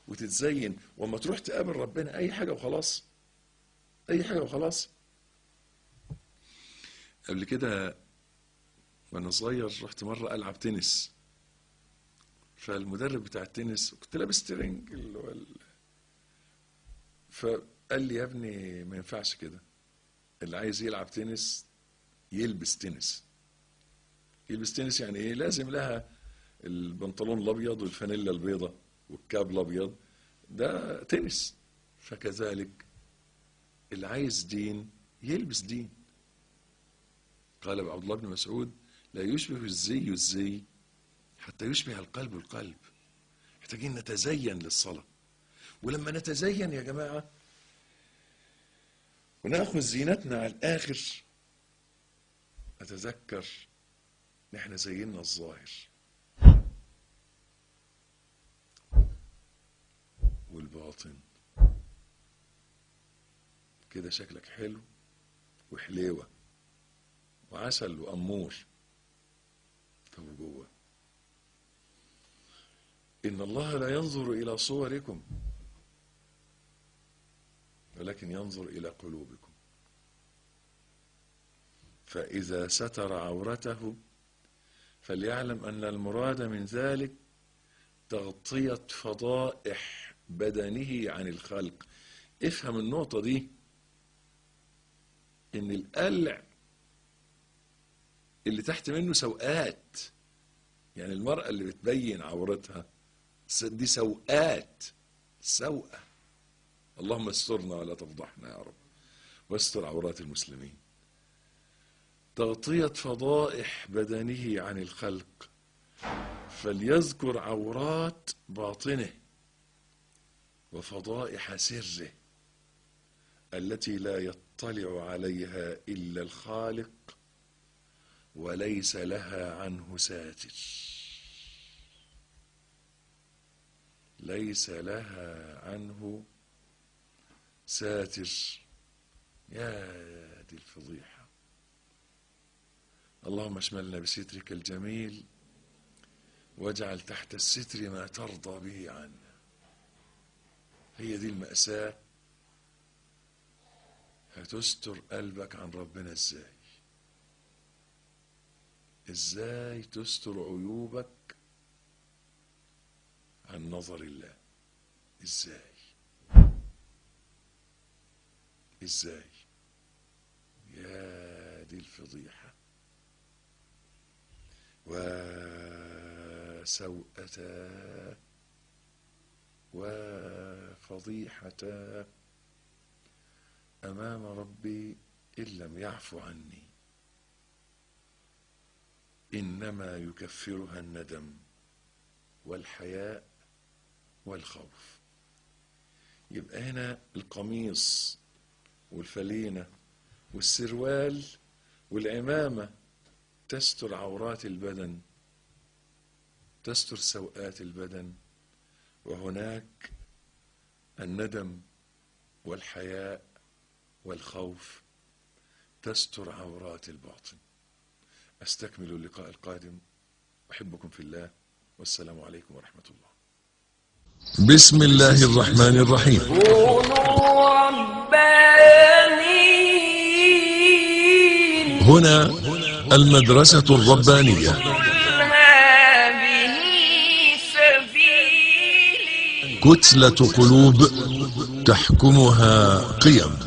وتتزين. وما تروح تقابل ربنا أي حاجة وخلاص. أي حاجة وخلاص. قبل كده وأنا صغير رحت مرة ألعب تنس. فالمدرب بتاع التنس كنت لابس ترنج اللي هو ال... فقال لي يا ابني ما ينفعش كده. اللي عايز يلعب تنس يلبس تنس. يلبس تنس يعني إيه؟ لازم لها البنطلون الأبيض والفانيلا البيضة والكاب الأبيض. ده تنس. فكذلك اللي عايز دين يلبس دين. قال عبد الله بن مسعود لا يشبه الزي الزي حتى يشبه القلب القلب. محتاجين نتزين للصلاة. ولما نتزين يا جماعة وناخذ زينتنا على الآخر أتذكر نحن زينا الظاهر. والباطن. كده شكلك حلو وحليوة وعسل وأمور. طب جوه إن الله لا ينظر إلى صوركم ولكن ينظر إلى قلوبكم. فإذا ستر عورته فليعلم أن المراد من ذلك تغطية فضائح بدنه عن الخلق. افهم النقطة دي إن القلع اللي تحت منه سوءات. يعني المرأة اللي بتبين عورتها دي سوءات سوءة. اللهم استرنا ولا تفضحنا يا رب. واستر عورات المسلمين. تغطية فضائح بدنه عن الخلق. فليذكر عورات باطنه وفضائح سره التي لا يطلع عليها إلا الخالق وليس لها عنه ساتر. ليس لها عنه ساتر. يا دي الفضيحة. اللهم اشملنا بسترك الجميل واجعل تحت الستر ما ترضى به عنا. هي دي المأساة. هتستر قلبك عن ربنا إزاي؟ إزاي تستر عيوبك عن نظر الله. إزاي؟ إزاي؟ يا دي الفضيحة. وسوءتا وفضيحة. أمام ربي إن لم يعف عني. إنما يكفرها الندم والحياء والخوف. يبقى هنا القميص والفلينة والسروال والعمامة تستر عورات البدن تستر سوءات البدن وهناك الندم والحياء والخوف تستر عورات الباطن. أستكمل اللقاء القادم. أحبكم في الله. والسلام عليكم ورحمة الله. بسم الله الرحمن الرحيم. هنا المدرسة الربانية. كتلة قلوب تحكمها قيم.